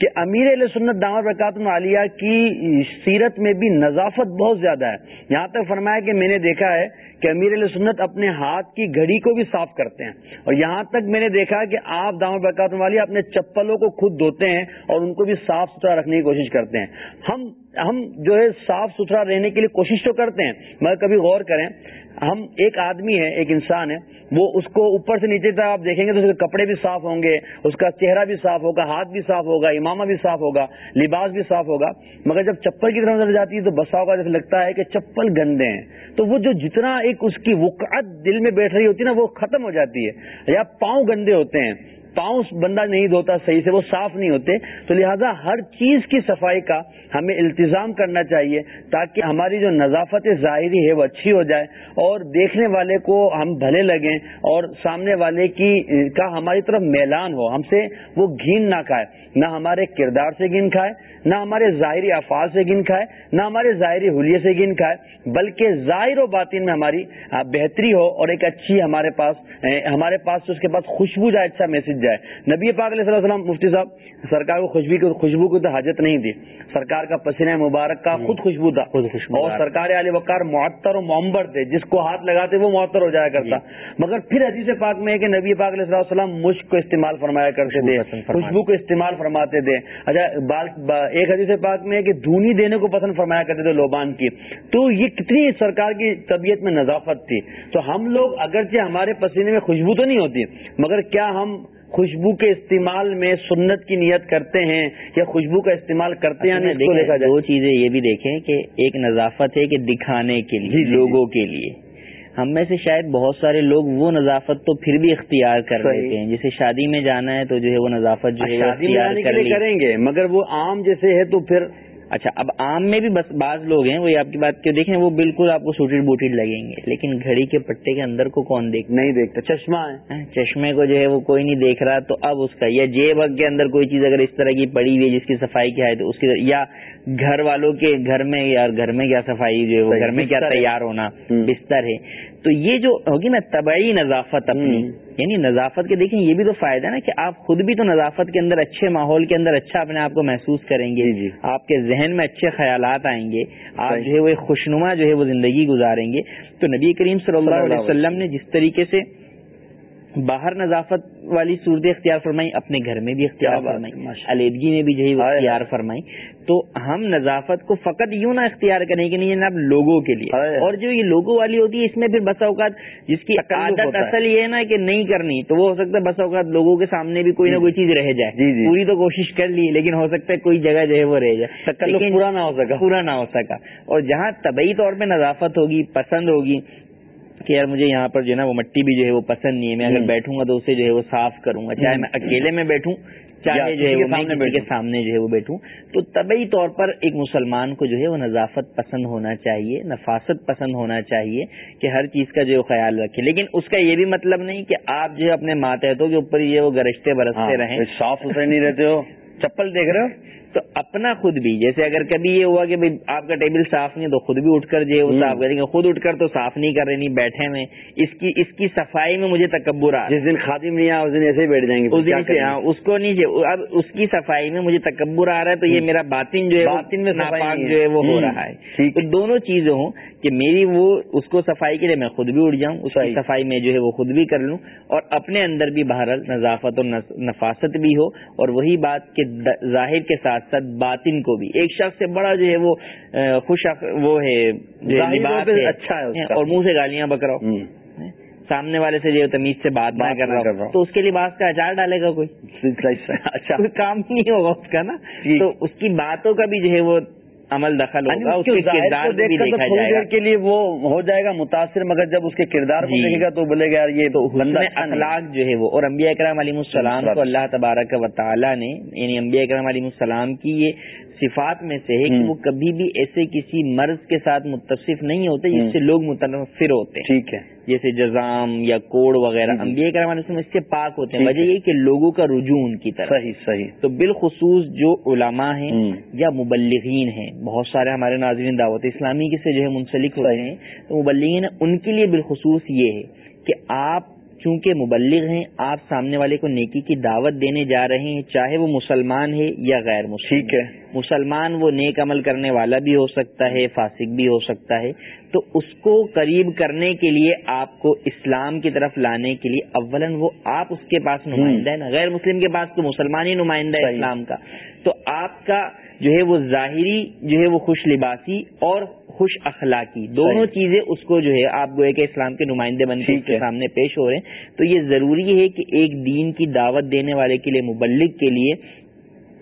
کہ امیر علیہ سنت دامد برکات عالیہ کی سیرت میں بھی نظافت بہت زیادہ ہے۔ یہاں تک فرمایا کہ میں نے دیکھا ہے کہ امیر علیہ سنت اپنے ہاتھ کی گھڑی کو بھی صاف کرتے ہیں۔ اور یہاں تک میں نے دیکھا کہ آپ دامد برکات والی اپنے چپلوں کو خود دھوتے ہیں اور ان کو بھی صاف ستھرا رکھنے کی کوشش کرتے ہیں۔ ہم ہم جو ہے صاف ستھرا رہنے کے لیے کوشش تو کرتے ہیں، مگر کبھی غور کریں، ہم ایک آدمی ہے ایک انسان ہے وہ اس کو اوپر سے نیچے تک آپ دیکھیں گے تو اس کے کپڑے بھی صاف ہوں گے، اس کا چہرہ بھی صاف ہوگا، ہاتھ بھی صاف ہوگا، امامہ بھی صاف ہوگا، لباس بھی صاف ہوگا۔ مگر جب چپل کی طرف نظر جاتی ہے تو بسا ہوگا، جیسے لگتا ہے کہ چپل گندے ہیں۔ تو وہ جو جتنا ایک اس کی وقعت دل میں بیٹھ رہی ہوتی ہے نا، وہ ختم ہو جاتی ہے یا پاؤں گندے ہوتے ہیں۔ پاؤں بندہ نہیں دھوتا صحیح سے، وہ صاف نہیں ہوتے۔ تو لہٰذا ہر چیز کی صفائی کا ہمیں التظام کرنا چاہیے تاکہ ہماری جو نظافت ظاہری ہے وہ اچھی ہو جائے اور دیکھنے والے کو ہم بھلے لگیں اور سامنے والے کی، کا ہماری طرف میلان ہو۔ ہم سے وہ گھین نہ کھائے۔ نہ ہمارے کردار سے گن کھائے، نہ ہمارے ظاہری افعال سے گن کھائے، نہ ہمارے ظاہری حلیے سے گن کھائے، بلکہ ظاہر و باطن میں ہماری بہتری ہو اور ایک اچھی ہمارے پاس ہمارے پاس اس کے پاس خوشبو جائے اچھا میسج جائے۔ نبی پاک علیہ السلام وسلم مفتی صاحب سرکار کو خوشبو کی خوشبو کی تو حاجت نہیں تھی۔ سرکار کا پسینہ مبارک کا خود خوشبو تھا۔ اور سرکار علی وقار معطر و معمبر تھے۔ جس کو ہاتھ لگاتے وہ معطر ہو جایا کرتا۔ مگر پھر حدیث پاک میں ہے کہ نبی پاک علیہ السلام مشک کو استعمال فرمایا کرتے تھے۔ خوشبو کو استعمال فرماتے تھے۔ اچھا ایک حدیث پاک میں ہے کہ دھونی دینے کو پسند فرمایا کرتے تھے لوبان کی۔ تو یہ کتنی سرکار کی طبیعت میں نظافت تھی۔ تو ہم لوگ اگرچہ ہمارے پسینے میں خوشبو تو نہیں ہوتی مگر کیا ہم خوشبو کے استعمال میں سنت کی نیت کرتے ہیں یا خوشبو کا استعمال کرتے ہیں دو چیزیں یہ بھی دیکھیں کہ ایک نظافت ہے کہ دکھانے کے جی، لیے جی، لوگوں کے لیے۔ ہم میں سے شاید بہت سارے لوگ وہ نظافت تو پھر بھی اختیار کر۔ لیتے ہیں۔ جیسے شادی میں جانا ہے تو جو ہے وہ نظافت جو ہے لیے کریں گے مگر وہ عام جیسے ہے تو پھر اچھا اب عام میں بھی بس بعض لوگ ہیں وہ آپ کی بات کیوں دیکھیں وہ بالکل آپ کو سوٹیڈ بوٹیڈ لگیں گے لیکن گھڑی کے پٹے کے اندر کو کون دیکھ نہیں دیکھتا چشمہ ہے ہاں، چشمے کو جو ہے وہ کوئی نہیں دیکھ رہا تو اب اس کا یا جیب کے اندر کوئی چیز اگر اس طرح کی پڑی ہوئی ہے جس کی صفائی کیا ہے تو اس کی یا گھر والوں کے گھر میں یار گھر میں کیا صفائی جو ہے وہ گھر میں کیا۔ تیار ہونا۔ بستر ہے تو یہ جو ہوگی نا طبعی نظافت اپنی۔ یعنی نظافت کے دیکھیں یہ بھی تو فائدہ ہے نا کہ آپ خود بھی تو نظافت کے اندر اچھے ماحول کے اندر اچھا اپنے آپ کو محسوس کریں گے جی، جی۔ آپ کے ذہن میں اچھے خیالات آئیں گے آپ۔ جو ہے وہ خوشنما جو ہے وہ زندگی گزاریں گے تو نبی کریم صلی اللہ علیہ وسلم نے جس طریقے سے باہر نظافت والی صورت اختیار فرمائی اپنے گھر میں بھی اختیار فرمائی ماشاء علیحدگی میں بھی ہائے اختیار۔ فرمائی تو ہم نظافت کو فقط یوں نہ اختیار کریں کہ نہیں جناب لوگوں کے لیے۔ اور جو یہ لوگوں والی ہوتی ہے اس میں پھر بسا اوقات جس کی عادت۔ اصل یہ ہے نا کہ نہیں کرنی تو وہ ہو سکتا ہے بسا اوقات لوگوں کے سامنے بھی کوئی نہ کوئی چیز رہ جائے جی، جی۔ پوری تو کوشش کر لی لیکن ہو سکتا ہے کوئی جگہ جو ہے وہ رہ جائے پورا نہ ہو سکا پورا نہ ہو سکا اور جہاں طبی طور پہ نظافت ہوگی پسند ہوگی کہ یار مجھے یہاں پر جو ہے نا وہ مٹی بھی جو ہے وہ پسند نہیں ہے میں اگر۔ بیٹھوں گا تو اسے جو ہے وہ صاف کروں گا۔ چاہے میں اکیلے میں بیٹھوں چاہے جو ہے وہ کے۔ سامنے جو ہے وہ بیٹھوں۔ تو طبی طور پر ایک مسلمان کو جو ہے وہ نظافت پسند ہونا چاہیے نفاست پسند ہونا چاہیے کہ ہر چیز کا جو خیال رکھے۔ لیکن اس کا یہ بھی مطلب نہیں کہ آپ جو ہے اپنے ماتحتوں کے اوپر یہ وہ گرجتے برستے ہاں، رہیں۔ صاف ستھرے نہیں رہتے ہو۔ چپل دیکھ رہے ہو؟ تو اپنا خود بھی جیسے اگر کبھی یہ ہوا کہ بھائی آپ کا ٹیبل صاف نہیں ہے تو خود بھی اٹھ کر جو۔ صاف کریں گے خود اٹھ کر تو صاف نہیں کر رہے نہیں بیٹھے میں اس کی اس کی صفائی میں مجھے تکبر آ جس دن خادم نہیں آیا اس دن ایسے ہی بیٹھ جائیں گے۔ اس دن سے؟ ہاں اس کو نہیں اب اس کی صفائی میں مجھے تکبر آ رہا ہے تو یہ میرا باطن جو ہے باطن میں صفائی ناپاک۔ جو ہے وہ ہو رہا ہے۔ تو دونوں چیزیں ہوں کہ میری وہ اس کو صفائی کے لیے میں خود بھی اٹھ جاؤں اس کی۔ صفائی میں جو ہے وہ خود بھی کر لوں اور اپنے اندر بھی بہرحال نظافت اور نفاست بھی ہو۔ اور وہی بات کہ ظاہر کے ساتھ ساتھ باطن کو بھی ایک شخص سے بڑا جو ہے وہ خوش وہ ہے جو ہے اچھا ہے کا۔ اور منہ سے گالیاں بک رہا ہو ہوں۔ سامنے والے سے جو تمیز سے بات نہ کر رہا کر ہو رہا ہو۔ تو اس کے لباس کا اچار ڈالے گا کوئی اچھا کام نہیں ہوگا اس کا نا جی۔ تو اس کی باتوں کا بھی جو ہے وہ عمل دخل یعنی ہوگا اس کے کردار دیکھ کر تھوڑی دیر کے لیے وہ ہو جائے گا متاثر مگر جب اس کے کردار کو جی۔ دیکھے گا تو بولے گا یہ تو اچھا۔ اخلاق جو ہے وہ اور انبیاء کرام علیہ السلام کو اللہ تبارک و تعالیٰ نے یعنی انبیاء کرام علیہ السلام کی یہ صفات میں سے ہے کہ۔ وہ کبھی بھی ایسے کسی مرض کے ساتھ متصف نہیں ہوتے۔ جس سے لوگ متنفر ہوتے ہیں ٹھیک ہے جیسے جزام یا کوڑ وغیرہ۔ انبیاء کرام علیہ السلام اس سے پاک ہوتے ہیں وجہ۔ یہی کہ لوگوں کا رجوع ان کی طرف صحیح صحیح تو بالخصوص جو علماء ہیں۔ یا مبلغین ہیں بہت سارے ہمارے ناظرین دعوت اسلامی کے سے جو ہے منسلک ہوتے ہیں تو مبلغین ان کے لیے بالخصوص یہ ہے کہ آپ چونکہ مبلغ ہیں آپ سامنے والے کو نیکی کی دعوت دینے جا رہے ہیں چاہے وہ مسلمان ہے یا غیر مسلم ٹھیک ہے مسلمان وہ نیک عمل کرنے والا بھی ہو سکتا ہے فاسق بھی ہو سکتا ہے تو اس کو قریب کرنے کے لیے آپ کو اسلام کی طرف لانے کے لیے اولن وہ آپ اس کے پاس نمائندہ ہے نا غیر مسلم کے پاس تو مسلمان ہی نمائندہ ہے۔ اسلام کا تو آپ کا جو ہے وہ ظاہری جو ہے وہ خوش لباسی اور خوش اخلاقی دونوں۔ چیزیں اس کو جو ہے آپ گوئے کہ اسلام کے نمائندے بن کے کے۔ سامنے پیش ہو رہے ہیں تو یہ ضروری ہے کہ ایک دین کی دعوت دینے والے کے لیے مبلغ کے لیے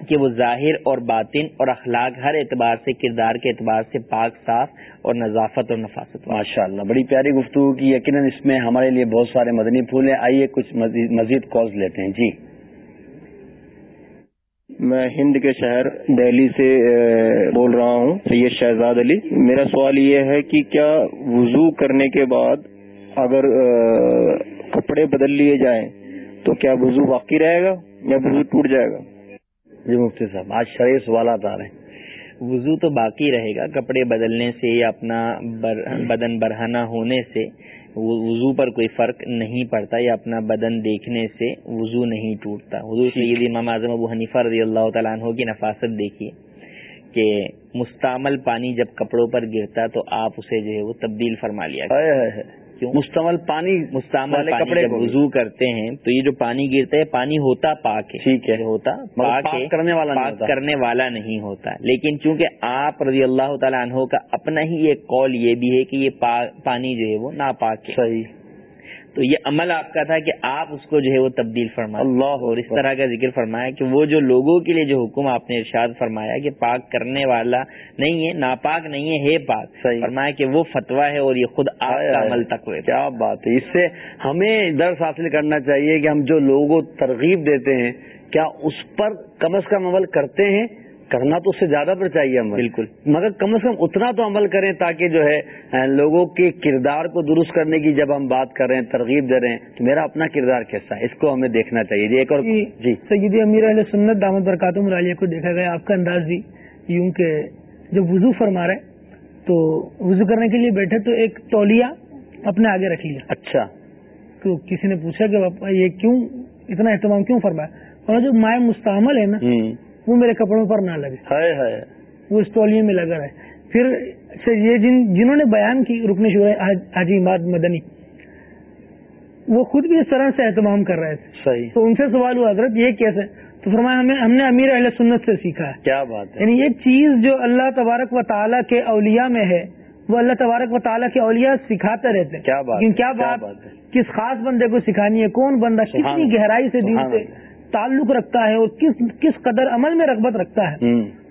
کہ وہ ظاہر اور باطن اور اخلاق ہر اعتبار سے کردار کے اعتبار سے پاک صاف اور نظافت اور نفاست ماشاء اللہ بڑی پیاری گفتگو کی یقیناً اس میں ہمارے لیے بہت سارے مدنی پھول ہیں۔ آئیے کچھ مزید مزید کالز لیتے ہیں۔ جی۔ میں ہند کے شہر دہلی سے بول رہا ہوں سید شہزاد علی۔ میرا سوال یہ ہے کہ کیا وضو کرنے کے بعد اگر کپڑے بدل لیے جائیں تو کیا وضو باقی رہے گا یا وضو ٹوٹ جائے گا؟ جی مفتی صاحب آج شرح سوالات آ رہے ہیں۔ وضو تو باقی رہے گا کپڑے بدلنے سے یا اپنا بر بدن برہنہ ہونے سے وضو پر کوئی فرق نہیں پڑتا یا اپنا بدن دیکھنے سے وضو نہیں ٹوٹتا۔ حضور سید امام اعظم ابو حنیفہ رضی اللہ تعالیٰ عنہ کی نفاست دیکھیے کہ مستعمل پانی جب کپڑوں پر گرتا تو آپ اسے جو ہے وہ تبدیل فرما لیا۔ کیوں؟ مستعمل پانی مستعمل کپڑے وضو کرتے ہیں تو یہ جو پانی گرتا ہے پانی ہوتا پاک ہے۔ ٹھیک ہے۔ ہوتا پاک کرنے والا نہیں پاک۔ کرنے والا نہیں ہوتا۔ لیکن چونکہ آپ رضی اللہ تعالیٰ عنہ کا اپنا ہی ایک قول یہ بھی ہے کہ یہ پا- پانی جو ہے وہ ناپاک ہے۔ صحیح۔ تو یہ عمل آپ کا تھا کہ آپ اس کو جو ہے وہ تبدیل فرمائے اللہ اور اس طرح کا ذکر فرمایا کہ وہ جو لوگوں کے لیے جو حکم آپ نے ارشاد فرمایا کہ پاک کرنے والا نہیں ہے ناپاک نہیں ہے ہے پاک صحیح۔ فرمایا کہ وہ فتوا ہے اور یہ خود آپ کا۔ عمل تقوی کیا بات ہے اس سے ہمیں درس حاصل کرنا چاہیے کہ ہم جو لوگوں ترغیب دیتے ہیں کیا اس پر کم از کم عمل کرتے ہیں کرنا تو اس سے زیادہ پر چاہیے عمل۔ بالکل۔ مگر کم از کم اتنا تو عمل کریں تاکہ جو ہے لوگوں کے کردار کو درست کرنے کی جب ہم بات کر رہے ہیں ترغیب دے رہے ہیں تو میرا اپنا کردار کیسا ہے؟ اس کو ہمیں دیکھنا چاہیے۔ جی ایک اور۔ جی سید امیر علیہ سنت دامت برکاتم مرالیہ کو دیکھا گیا۔ آپ کا انداز بھی یوں کہ جب وضو فرما رہے تو وضو کرنے کے لیے بیٹھے تو ایک تولیہ اپنے آگے رکھ لیا اچھا۔ تو کسی نے پوچھا کہ یہ کیوں اتنا اہتمام کیوں فرمایا؟ اور جو مائع مستعمل ہے نا وہ میرے کپڑوں پر نہ لگے۔ وہ اس تولیے میں لگا رہے۔ پھر یہ جن جنہوں نے بیان کی رکن شور حاجی اماد مدنی وہ خود بھی اس طرح سے اہتمام کر رہے تھے۔ صحیح۔ تو ان سے سوال ہوا حضرت یہ کیسے؟ تو فرمایا ہمیں ہم نے امیر اہل سنت سے سیکھا ہے۔ کیا بات ہے۔ یعنی ایک چیز جو اللہ تبارک و تعالیٰ کے اولیاء میں ہے وہ اللہ تبارک و تعالیٰ کے اولیاء سکھاتے رہتے۔ ہیں کیا بات کیا بات؟ کس خاص بندے کو سکھانی ہے؟ کون بندہ؟ کتنی گہرائی سے دین سے تعلق رکھتا ہے اور کس کس قدر عمل میں رغبت رکھتا ہے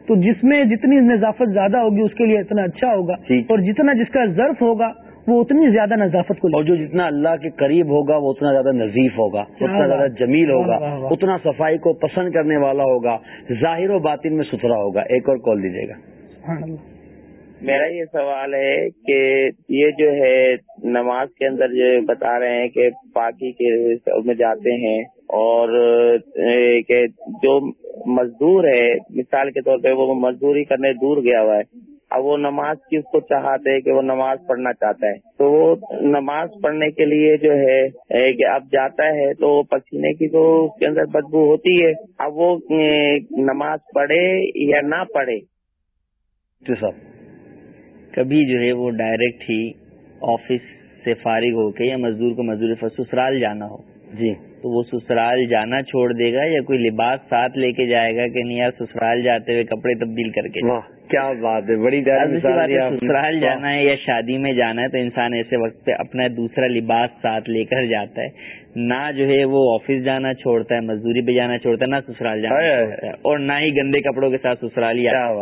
تو جس میں جتنی نظافت زیادہ ہوگی اس کے لیے اتنا اچھا ہوگا۔ اور جتنا جس کا ظرف ہوگا وہ اتنی زیادہ نظافت کو اور جو جتنا اللہ کے قریب ہوگا وہ اتنا زیادہ نظیف ہوگا اتنا زیادہ جمیل ہوگا اتنا صفائی کو پسند کرنے والا ہوگا ظاہر و باطن میں ستھرا ہوگا۔ ایک اور کال دیجیے گا۔ میرا یہ سوال ہے کہ یہ جو ہے نماز کے اندر جو بتا رہے ہیں کہ پاکی کے میں جاتے ہیں اور کہ جو مزدور ہے، مثال کے طور پہ وہ مزدوری کرنے دور گیا ہوا ہے، اب وہ نماز کس کو چاہتے ہے کہ وہ نماز پڑھنا چاہتا ہے؟ تو وہ نماز پڑھنے کے لیے جو ہے کہ اب جاتا ہے تو پسینے کی تو اس کے اندر بدبو ہوتی ہے۔ اب وہ نماز پڑھے یا نہ پڑھے؟ جی صاحب۔ کبھی جو ہے وہ ڈائریکٹ ہی آفس سے فارغ ہو کے یا مزدور کو مزدور سسرال جانا ہو۔ جی۔ تو وہ سسرال جانا چھوڑ دے گا یا کوئی لباس ساتھ لے کے جائے گا کہ نہیں یار سسرال جاتے ہوئے کپڑے تبدیل کر کے؟ کیا بات ہے بڑی سسرال جانا ہے یا شادی میں جانا ہے تو انسان ایسے وقت پہ اپنا دوسرا لباس ساتھ لے کر جاتا ہے۔ نہ جو ہے وہ آفس جانا چھوڑتا ہے مزدوری پہ جانا چھوڑتا ہے نہ سسرال جانا چھوڑتا ہے۔ اور نہ ہی گندے کپڑوں کے ساتھ سسرال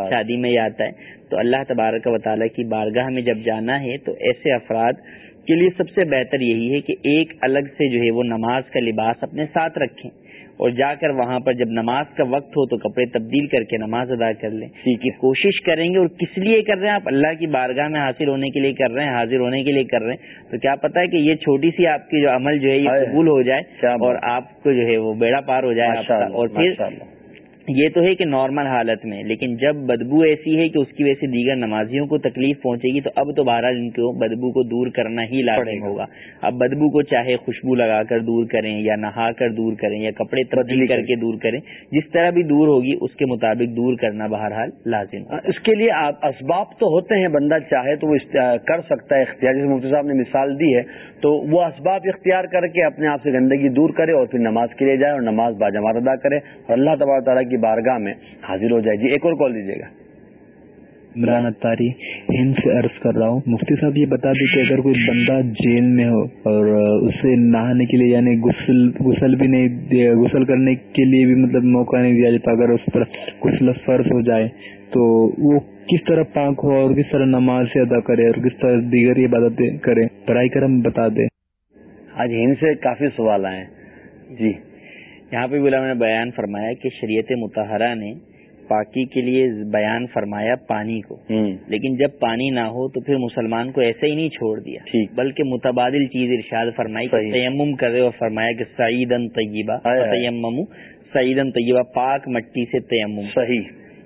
شادی میں آتا ہے۔ تو اللہ تبارک و تعالیٰ کی بارگاہ میں جب جانا ہے تو ایسے افراد کے لیے سب سے بہتر یہی ہے کہ ایک الگ سے جو ہے وہ نماز کا لباس اپنے ساتھ رکھیں اور جا کر وہاں پر جب نماز کا وقت ہو تو کپڑے تبدیل کر کے نماز ادا کر لیں۔ ہے۔ کوشش کریں گے اور کس لیے کر رہے ہیں آپ؟ اللہ کی بارگاہ میں حاصل ہونے کے لیے کر رہے ہیں حاضر ہونے کے لیے کر رہے ہیں۔ تو کیا پتا ہے کہ یہ چھوٹی سی آپ کی جو عمل جو ہے یہ قبول ہو جائے اور آپ کو جو ہے وہ بیڑا پار ہو جائے اور پھر یہ تو ہے کہ نارمل حالت میں لیکن جب بدبو ایسی ہے کہ اس کی وجہ سے دیگر نمازیوں کو تکلیف پہنچے گی تو اب تو بہرحال ان کو بدبو کو دور کرنا ہی لازم ہوگا۔ اب بدبو کو چاہے خوشبو لگا کر دور کریں یا نہا کر دور کریں یا کپڑے تبدیل کر کے دور کریں جس طرح بھی دور ہوگی اس کے مطابق دور کرنا بہرحال لازم اس کے لیے اسباب تو ہوتے ہیں بندہ چاہے تو وہ کر سکتا ہے اختیار۔ جیسے مفتی صاحب نے مثال دی ہے تو وہ اسباب اختیار کر کے اپنے آپ سے گندگی دور کرے اور پھر نماز کے لیے جائے اور نماز باجماعت ادا کرے۔ اور اللہ تبار تعالیٰ کی بارگاہ میں حاضر ہو جائے۔ جی ایک اور کال دیجیے گا۔ عمران اتاری ہند سے عرض کر رہا ہوں۔ مفتی صاحب یہ بتا دیں کہ اگر کوئی بندہ جیل میں ہو اور اسے نہانے کے لیے یعنی غسل بھی نہیں غسل کرنے کے لیے بھی مطلب موقع نہیں دیا جاتا اگر اس پر غسل فرض ہو جائے تو وہ کس طرح پاک ہو اور کس طرح نماز سے ادا کرے اور کس طرح دیگر عبادتیں کرے؟ برائی کرم بتا دے۔ آج ہند سے کافی سوال آئے۔ جی۔ یہاں پہ بلا میں نے بیان فرمایا کہ شریعت متحرہ نے پاکی کے لیے بیان فرمایا پانی کو۔ لیکن جب پانی نہ ہو تو پھر مسلمان کو ایسے ہی نہیں چھوڑ دیا۔ بلکہ متبادل چیز ارشاد فرمائی تیمم کرے اور فرمایا کہ سعیدن طیبہ۔ تیمم سعیدن طیبہ پاک مٹی سے تیمم۔ صحیح۔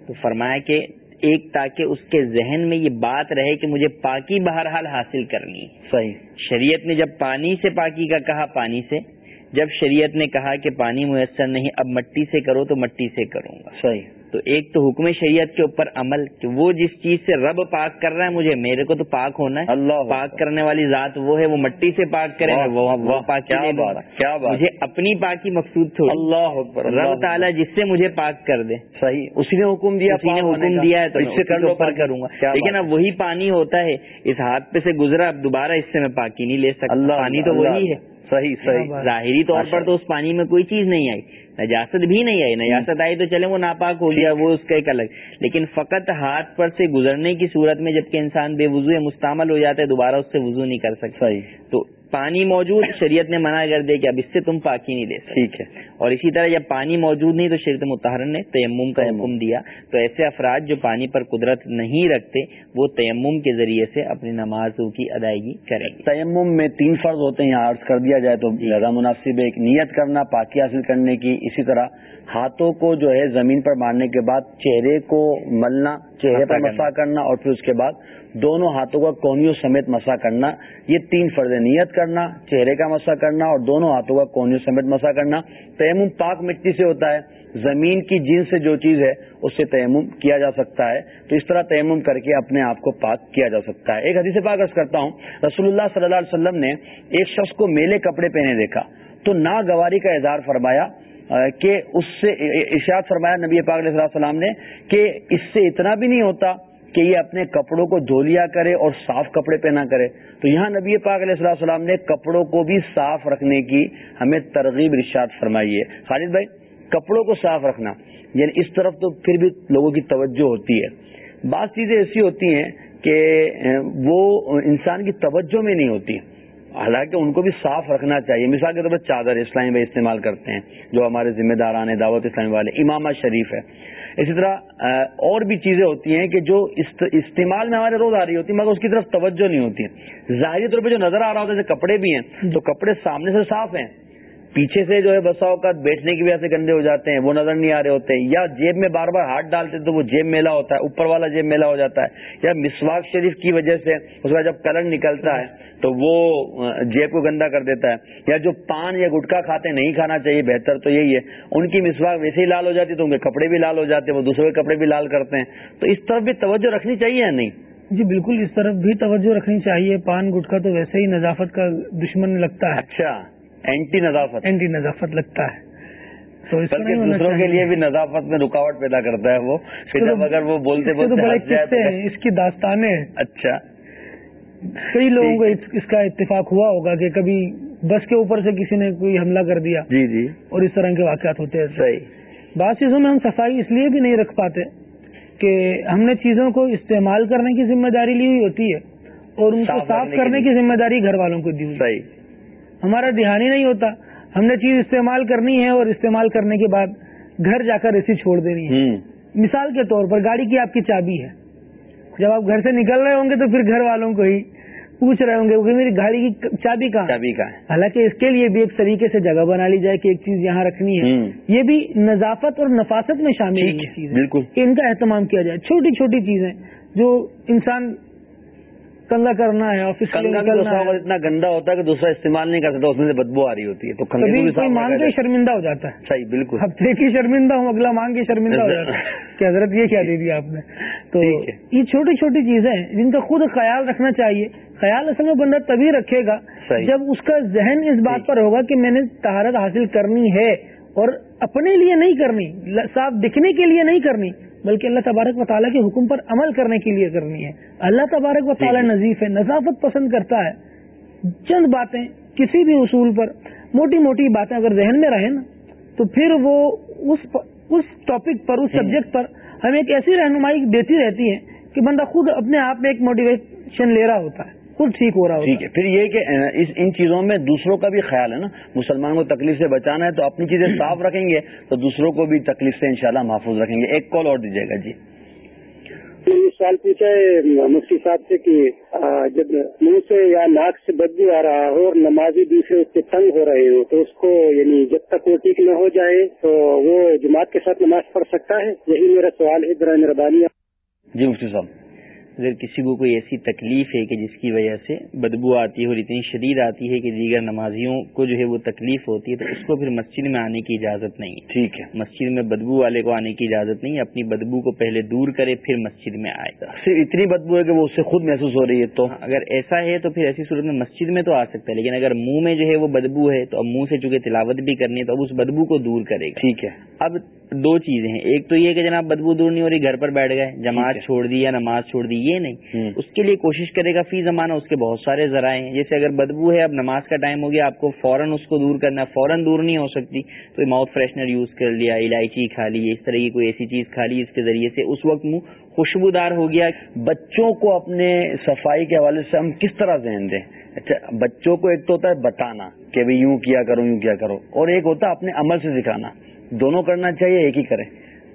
تو فرمایا کہ ایک تاکہ اس کے ذہن میں یہ بات رہے کہ مجھے پاکی بہرحال حاصل کرنی صحیح۔ شریعت نے جب پانی سے پاکی کا کہا پانی سے جب شریعت نے کہا کہ پانی میسر نہیں اب مٹی سے کرو تو مٹی سے کروں گا۔ صحیح۔ تو ایک تو حکم شریعت کے اوپر عمل کہ وہ جس چیز سے رب پاک کر رہا ہے مجھے میرے کو تو پاک ہونا ہے۔ اللہ۔ پاک کرنے والی ذات وہ ہے وہ مٹی سے پاک کرے وہ پاک کیا مجھے اپنی پاکی مقصود تھوڑی۔ اللہ رب تعالیٰ جس سے مجھے پاک کر دے۔ صحیح۔ اسی نے حکم دیا اسی نے حکم دیا ہے تو اس سے کروں گا۔ لیکن اب وہی پانی ہوتا ہے اس ہاتھ پہ سے گزرا اب دوبارہ اس سے میں پاکی نہیں لے سکتا۔ پانی تو وہی ہے۔ صحیح صحیح۔ ظاہری طور پر تو اس پانی میں کوئی چیز نہیں آئی نجاست بھی نہیں آئی۔ نجاست آئی تو چلے وہ ناپاک ہو گیا وہ اس کا ایک الگ۔ لیکن فقط ہاتھ پر سے گزرنے کی صورت میں جبکہ انسان بے وضو مستعمل ہو جاتا ہے دوبارہ اس سے وضو نہیں کر سکتا۔ تو پانی موجود شریعت نے منع کر دیا کہ اب اس سے تم پاکی نہیں دے ٹھیک ہے۔ اور اسی طرح جب پانی موجود نہیں تو شریعت متحرن نے تیمم کا۔ حکم دیا۔ تو ایسے افراد جو پانی پر قدرت نہیں رکھتے وہ تیمم کے ذریعے سے اپنی نمازوں کی ادائیگی کریں گے۔ تیمم میں تین فرض ہوتے ہیں یہاں عرض کر دیا جائے تو زیادہ مناسب ہے ایک نیت کرنا پاکی حاصل کرنے کی۔ اسی طرح ہاتھوں کو جو ہے زمین پر مارنے کے بعد چہرے کو ملنا چہرے پر مسا کرنا اور پھر اس کے بعد دونوں ہاتھوں کا کونیوں سمیت مسا کرنا، یہ تین فرض نیت کرنا، چہرے کا مسا کرنا اور دونوں ہاتھوں کا کونیوں سمیت مسا کرنا۔ تیمم پاک مٹی سے ہوتا ہے، زمین کی جن سے جو چیز ہے، اس سے تیمم کیا جا سکتا ہے۔ تو اس طرح تیمم کر کے اپنے آپ کو پاک کیا جا سکتا ہے۔ ایک حدیث پاک عرض کرتا ہوں، رسول اللہ صلی اللہ علیہ وسلم نے ایک شخص کو میلے کپڑے پہنے دیکھا۔ تو ناگواری کا اظہار فرمایا کہ اس سے ارشاد فرمایا نبی پاک علیہ السلام نے کہ اس سے اتنا بھی نہیں ہوتا کہ یہ اپنے کپڑوں کو دھو لیا کرے اور صاف کپڑے پہنا کرے۔ تو یہاں نبی پاک علیہ السلام نے کپڑوں کو بھی صاف رکھنے کی ہمیں ترغیب ارشاد فرمائی ہے۔ خالد بھائی، کپڑوں کو صاف رکھنا یعنی اس طرف تو پھر بھی لوگوں کی توجہ ہوتی ہے۔ بعض چیزیں ایسی ہوتی ہیں کہ وہ انسان کی توجہ میں نہیں ہوتی۔ حالانکہ ان کو بھی صاف رکھنا چاہیے۔ مثال کے طور پر چادر اسلامی بھائی استعمال کرتے ہیں، جو ہمارے ذمہ داران دعوت اسلامی والے امامہ شریف ہے۔ اسی طرح اور بھی چیزیں ہوتی ہیں کہ جو استعمال میں ہمارے روز آ رہی ہوتی ہیں مگر اس کی طرف توجہ نہیں ہوتی۔ ظاہری طور پہ جو نظر آ رہا ہوتا ہے جیسے کپڑے بھی ہیں تو کپڑے سامنے سے صاف ہیں۔ پیچھے سے جو ہے بسا اوقات بیٹھنے کی وجہ سے گندے ہو جاتے ہیں وہ نظر نہیں آ رہے ہوتے۔ یا جیب میں بار بار ہاتھ ڈالتے تو وہ جیب میلا ہوتا ہے اوپر والا جیب میلا ہو جاتا ہے۔ یا مسواک شریف کی وجہ سے اس کا جب کلر نکلتا ہے تو وہ جیب کو گندا کر دیتا ہے۔ یا جو پان یا گٹکا کھاتے نہیں کھانا چاہیے بہتر تو یہی ہے۔ ان کی مسواک ویسے ہی لال ہو جاتی تو ان کے کپڑے بھی لال ہو جاتے ہیں وہ دوسرے کپڑے بھی لال کرتے ہیں۔ تو اس طرف بھی توجہ رکھنی چاہیے یا نہیں؟ جی بالکل اس طرف بھی توجہ رکھنی چاہیے۔ پان گٹکا تو ویسے ہی نظافت کا دشمن لگتا ہے۔ اچھا۔ اینٹی نظافت اینٹی نظافت لگتا ہے۔ تو اس بلکہ دوسروں کے لیے بھی نظافت میں رکاوٹ پیدا کرتا ہے وہ۔ جب اگر وہ بولتے بولتے اس کی داستانیں۔ اچھا۔ کئی لوگوں کو اس کا اتفاق ہوا ہوگا کہ کبھی بس کے اوپر سے کسی نے کوئی حملہ کر دیا جی جی۔ اور اس طرح کے واقعات ہوتے ہیں۔ صحیح۔ بعض چیزوں میں ہم صفائی اس لیے بھی نہیں رکھ پاتے کہ ہم نے چیزوں کو استعمال کرنے کی ذمہ داری لی ہوئی ہوتی ہے اور ان کو صاف کرنے کی ذمہ داری گھر والوں کو دی ہوئی۔ صحیح۔ ہمارا دھیان ہی نہیں ہوتا۔ ہم نے چیز استعمال کرنی ہے اور استعمال کرنے کے بعد گھر جا کر ایسی چھوڑ دینی ہے۔ مثال کے طور پر گاڑی کی آپ کی چابی ہے۔ جب آپ گھر سے نکل رہے ہوں گے تو پھر گھر والوں کو ہی پوچھ رہے ہوں گے کہ میری گاڑی کی چابی کہاں چابی کا حالانکہ اس کے لیے بھی ایک طریقے سے جگہ بنا لی جائے کہ ایک چیز یہاں رکھنی ہے۔ یہ بھی نظافت اور نفاست میں شامل ہے۔ بالکل۔ ان کا اہتمام کیا جائے۔ چھوٹی چھوٹی چیزیں جو انسان کنگا کرنا ہے آفس اتنا گندا ہوتا ہے کہ دوسرا استعمال نہیں کر سکتا اس میں سے بدبو آ رہی ہوتی ہے۔ تو مانگ کے شرمندہ ہو جاتا ہے۔ صحیح بالکل۔ ہفتے کی شرمندہ ہوں اگلا مانگ کے شرمندہ ہو جاتا ہے۔ کہ حضرت یہ کیا دے دیا آپ نے؟ تو یہ چھوٹی چھوٹی چیزیں ہیں جن کا خود خیال رکھنا چاہیے۔ خیال اصل میں بندہ تبھی رکھے گا جب اس کا ذہن اس بات پر ہوگا کہ میں نے تہارت حاصل کرنی ہے اور اپنے لیے نہیں کرنی صاف دکھنے کے لیے نہیں کرنی۔ بلکہ اللہ تبارک و تعالیٰ کے حکم پر عمل کرنے کے لیے کرنی ہے۔ اللہ تبارک و تعالیٰ نظیف ہے نظافت پسند کرتا ہے۔ چند باتیں کسی بھی اصول پر موٹی موٹی باتیں اگر ذہن میں رہیں نا تو پھر وہ اس اس ٹاپک پر اس سبجیکٹ پر ہمیں ایک ایسی رہنمائی دیتی رہتی ہے کہ بندہ خود اپنے آپ میں ایک موٹیویشن لے رہا ہوتا ہے۔ خود ٹھیک ہو رہا ٹھیک ہے۔ پھر یہ کہ ان چیزوں میں دوسروں کا بھی خیال ہے نا۔ مسلمانوں کو تکلیف سے بچانا ہے تو اپنی چیزیں صاف رکھیں گے تو دوسروں کو بھی تکلیف سے انشاءاللہ محفوظ رکھیں گے۔ ایک کال اور دیجیے گا۔ جی۔ سوال پوچھا ہے مفتی صاحب سے کہ جب منہ سے یا ناک سے بدبو آ رہا ہو اور نمازی دوسرے اس سے تنگ ہو رہے ہو تو اس کو یعنی جب تک وہ ٹھیک نہ ہو جائے تو وہ جماعت کے ساتھ نماز پڑھ سکتا ہے؟ یہی میرا سوال ہے برائے مہربانی جی مفتی صاحب۔ اگر کسی کو کوئی ایسی تکلیف ہے کہ جس کی وجہ سے بدبو آتی ہے اور اتنی شدید آتی ہے کہ دیگر نمازیوں کو جو ہے وہ تکلیف ہوتی ہے تو اس کو پھر مسجد میں آنے کی اجازت نہیں ہے۔ ٹھیک ہے۔ مسجد میں بدبو والے کو آنے کی اجازت نہیں اپنی بدبو کو پہلے دور کرے پھر مسجد میں آئے۔ گا صرف اتنی بدبو ہے کہ وہ اس سے خود محسوس ہو رہی ہے تو؟ اگر ایسا ہے تو پھر ایسی صورت میں مسجد میں تو آ سکتا ہے لیکن اگر منہ میں جو ہے وہ بدبو ہے تو اب منہ سے چونکہ تلاوت بھی کرنی ہے تو اب اس بدبو کو دور کرے گا۔ ٹھیک ہے۔ اب دو چیزیں ہیں۔ ایک تو یہ کہ جناب بدبو دور نہیں ہو رہی گھر پر بیٹھ گئے جماعت۔ چھوڑ دی یا نماز چھوڑ دی یہ نہیں۔ اس کے لیے کوشش کرے گا فی زمانہ اس کے بہت سارے ذرائع ہیں۔ جیسے اگر بدبو ہے اب نماز کا ٹائم ہو گیا آپ کو فوراً اس کو دور کرنا فوراً دور نہیں ہو سکتی۔ تو ماؤتھ فریشنر یوز کر لیا الائچی کھا لی اس طرح کی کوئی ایسی چیز کھا لی اس کے ذریعے سے اس وقت منہ خوشبودار ہو گیا۔ بچوں کو اپنے صفائی کے حوالے سے ہم کس طرح ذہن دیں؟ اچھا بچوں کو ایک تو ہوتا ہے بتانا کہ بھی یوں کیا کرو یوں کیا کرو۔ اور ایک ہوتا ہے اپنے عمل سے سکھانا دونوں کرنا چاہیے ایک ہی کریں۔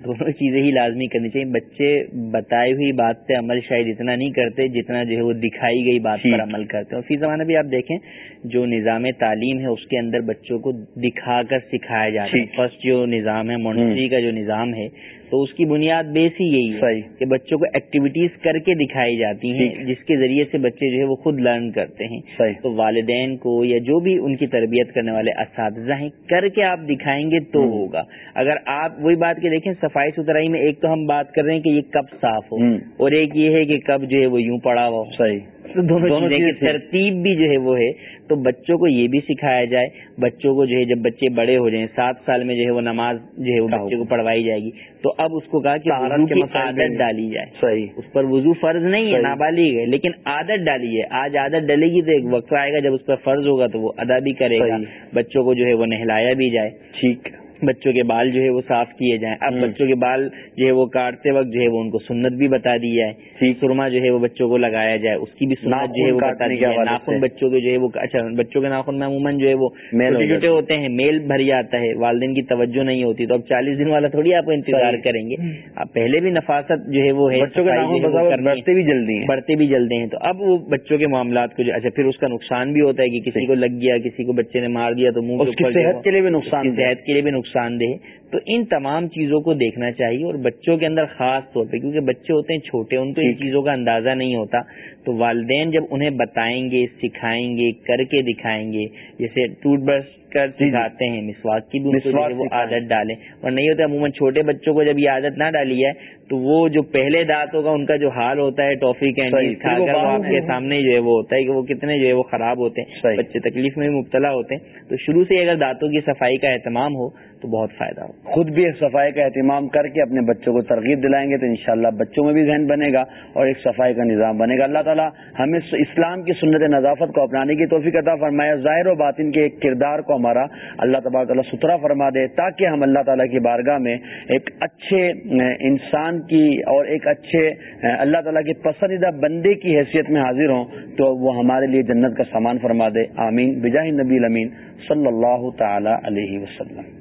دونوں چیزیں ہی لازمی کرنی چاہیے۔ بچے بتائی ہوئی بات پہ عمل شاید اتنا نہیں کرتے جتنا جو ہے وہ دکھائی گئی بات۔ پر عمل کرتے اور فی زمانہ بھی آپ دیکھیں جو نظام تعلیم ہے اس کے اندر بچوں کو دکھا کر سکھایا جاتا ہے۔ فرسٹ جو نظام ہے مونٹری کا جو نظام ہے تو اس کی بنیاد بیس ہی یہی ہے۔ کہ بچوں کو ایکٹیویٹیز کر کے دکھائی جاتی ہیں۔ جس کے ذریعے سے بچے جو ہے وہ خود لرن کرتے ہیں۔ تو والدین کو یا جو بھی ان کی تربیت کرنے والے اساتذہ ہیں کر کے آپ دکھائیں گے تو۔ ہوگا اگر آپ وہی بات کے دیکھیں صفائی ستھرائی میں ایک تو ہم بات کر رہے ہیں کہ یہ کب صاف ہو۔ اور ایک یہ ہے کہ کب جو ہے وہ یوں پڑا ہوا ہو صحیح تو دونوں چیزیں کی ترتیب بھی جو ہے وہ ہے تو بچوں کو یہ بھی سکھایا جائے۔ بچوں کو جو ہے جب بچے بڑے ہو جائیں سات سال میں جو ہے وہ نماز جو ہے وہ بچے کو پڑھوائی جائے گی۔ تو اب اس کو کہا کہ عادت۔ ڈالی جائے۔ صحیح۔ اس پر وضو فرض نہیں ہے۔ نابالغ ہے لیکن عادت ڈالی ہے۔ آج عادت ڈلے گی تو ایک وقت آئے گا جب اس پر فرض ہوگا تو وہ ادا بھی کرے گا۔ بچوں کو جو ہے وہ نہلایا بھی جائے۔ ٹھیک۔ بچوں کے بال جو ہے وہ صاف کیے جائیں اب۔ بچوں کے بال جو ہے وہ کاٹتے وقت جو ہے وہ ان کو سنت بھی بتا دی جائے سرما جو ہے وہ بچوں کو لگایا جائے اس کی بھی سنت جو ہے وہ بتا دی جائے ناخن۔ بچوں کے جو ہے وہ اچھا بچوں کے ناخن میں عموماً جو ہے وہ چھوٹے۔ ہوتے ہیں میل بھر جاتا ہے والدین کی توجہ نہیں ہوتی تو اب چالیس دن والا تھوڑی آپ انتظار۔ کریں گے اب پہلے بھی نفاست جو ہے وہ ہے بچوں کے ناخن۔ بڑھتے بھی جلدی ہیں بڑھتے بھی جلدی ہیں تو اب وہ بچوں کے معاملات کو جو اچھا پھر اس کا نقصان بھی ہوتا ہے کہ کسی کو لگ گیا کسی کو بچے نے مار دیا تو منہ صحت کے لیے بھی نقصان۔ صحت کے لیے بھی نقصان دہ تو ان تمام چیزوں کو دیکھنا چاہیے اور بچوں کے اندر خاص طور پہ کیونکہ بچے ہوتے ہیں چھوٹے ان کو ان چیزوں کا اندازہ نہیں ہوتا۔ تو والدین جب انہیں بتائیں گے سکھائیں گے کر کے دکھائیں گے جیسے ٹوتھ برش کر سکھاتے ہیں مسواک کی بھی ہے وہ۔ عادت ڈالیں۔ اور نہیں ہوتا عموماً چھوٹے بچوں کو جب یہ عادت نہ ڈالی جائے تو وہ جو پہلے دانت ہوگا ان کا جو حال ہوتا ہے ٹافی کھا کر آپ کے سامنے جو ہے وہ ہوتا ہے کہ وہ کتنے جو ہے وہ خراب ہوتے ہیں۔ بچے تکلیف میں بھی مبتلا ہوتے ہیں۔ تو شروع سے ہی اگر دانتوں کی صفائی کا اہتمام ہو تو بہت فائدہ ہو خود بھی ایک صفائی کا اہتمام کر کے اپنے بچوں کو ترغیب دلائیں گے تو انشاءاللہ بچوں میں بھی ذہن بنے گا اور ایک صفائی کا نظام بنے گا۔ اللہ تعالیٰ ہمیں اسلام کی سنت نظافت کو اپنانے کی توفیق عطا فرمائے ظاہر و باطن کے ایک کردار کو ہمارا اللہ تبارک تعالیٰ ستھرا فرما دے تاکہ ہم اللہ تعالیٰ کی بارگاہ میں ایک اچھے انسان کی اور ایک اچھے اللہ تعالیٰ کے پسندیدہ بندے کی حیثیت میں حاضر ہوں تو وہ ہمارے لیے جنت کا سامان فرما دے۔ آمین۔ بجاہ نبی الامین۔ صلی اللہ تعالی علیہ وسلم۔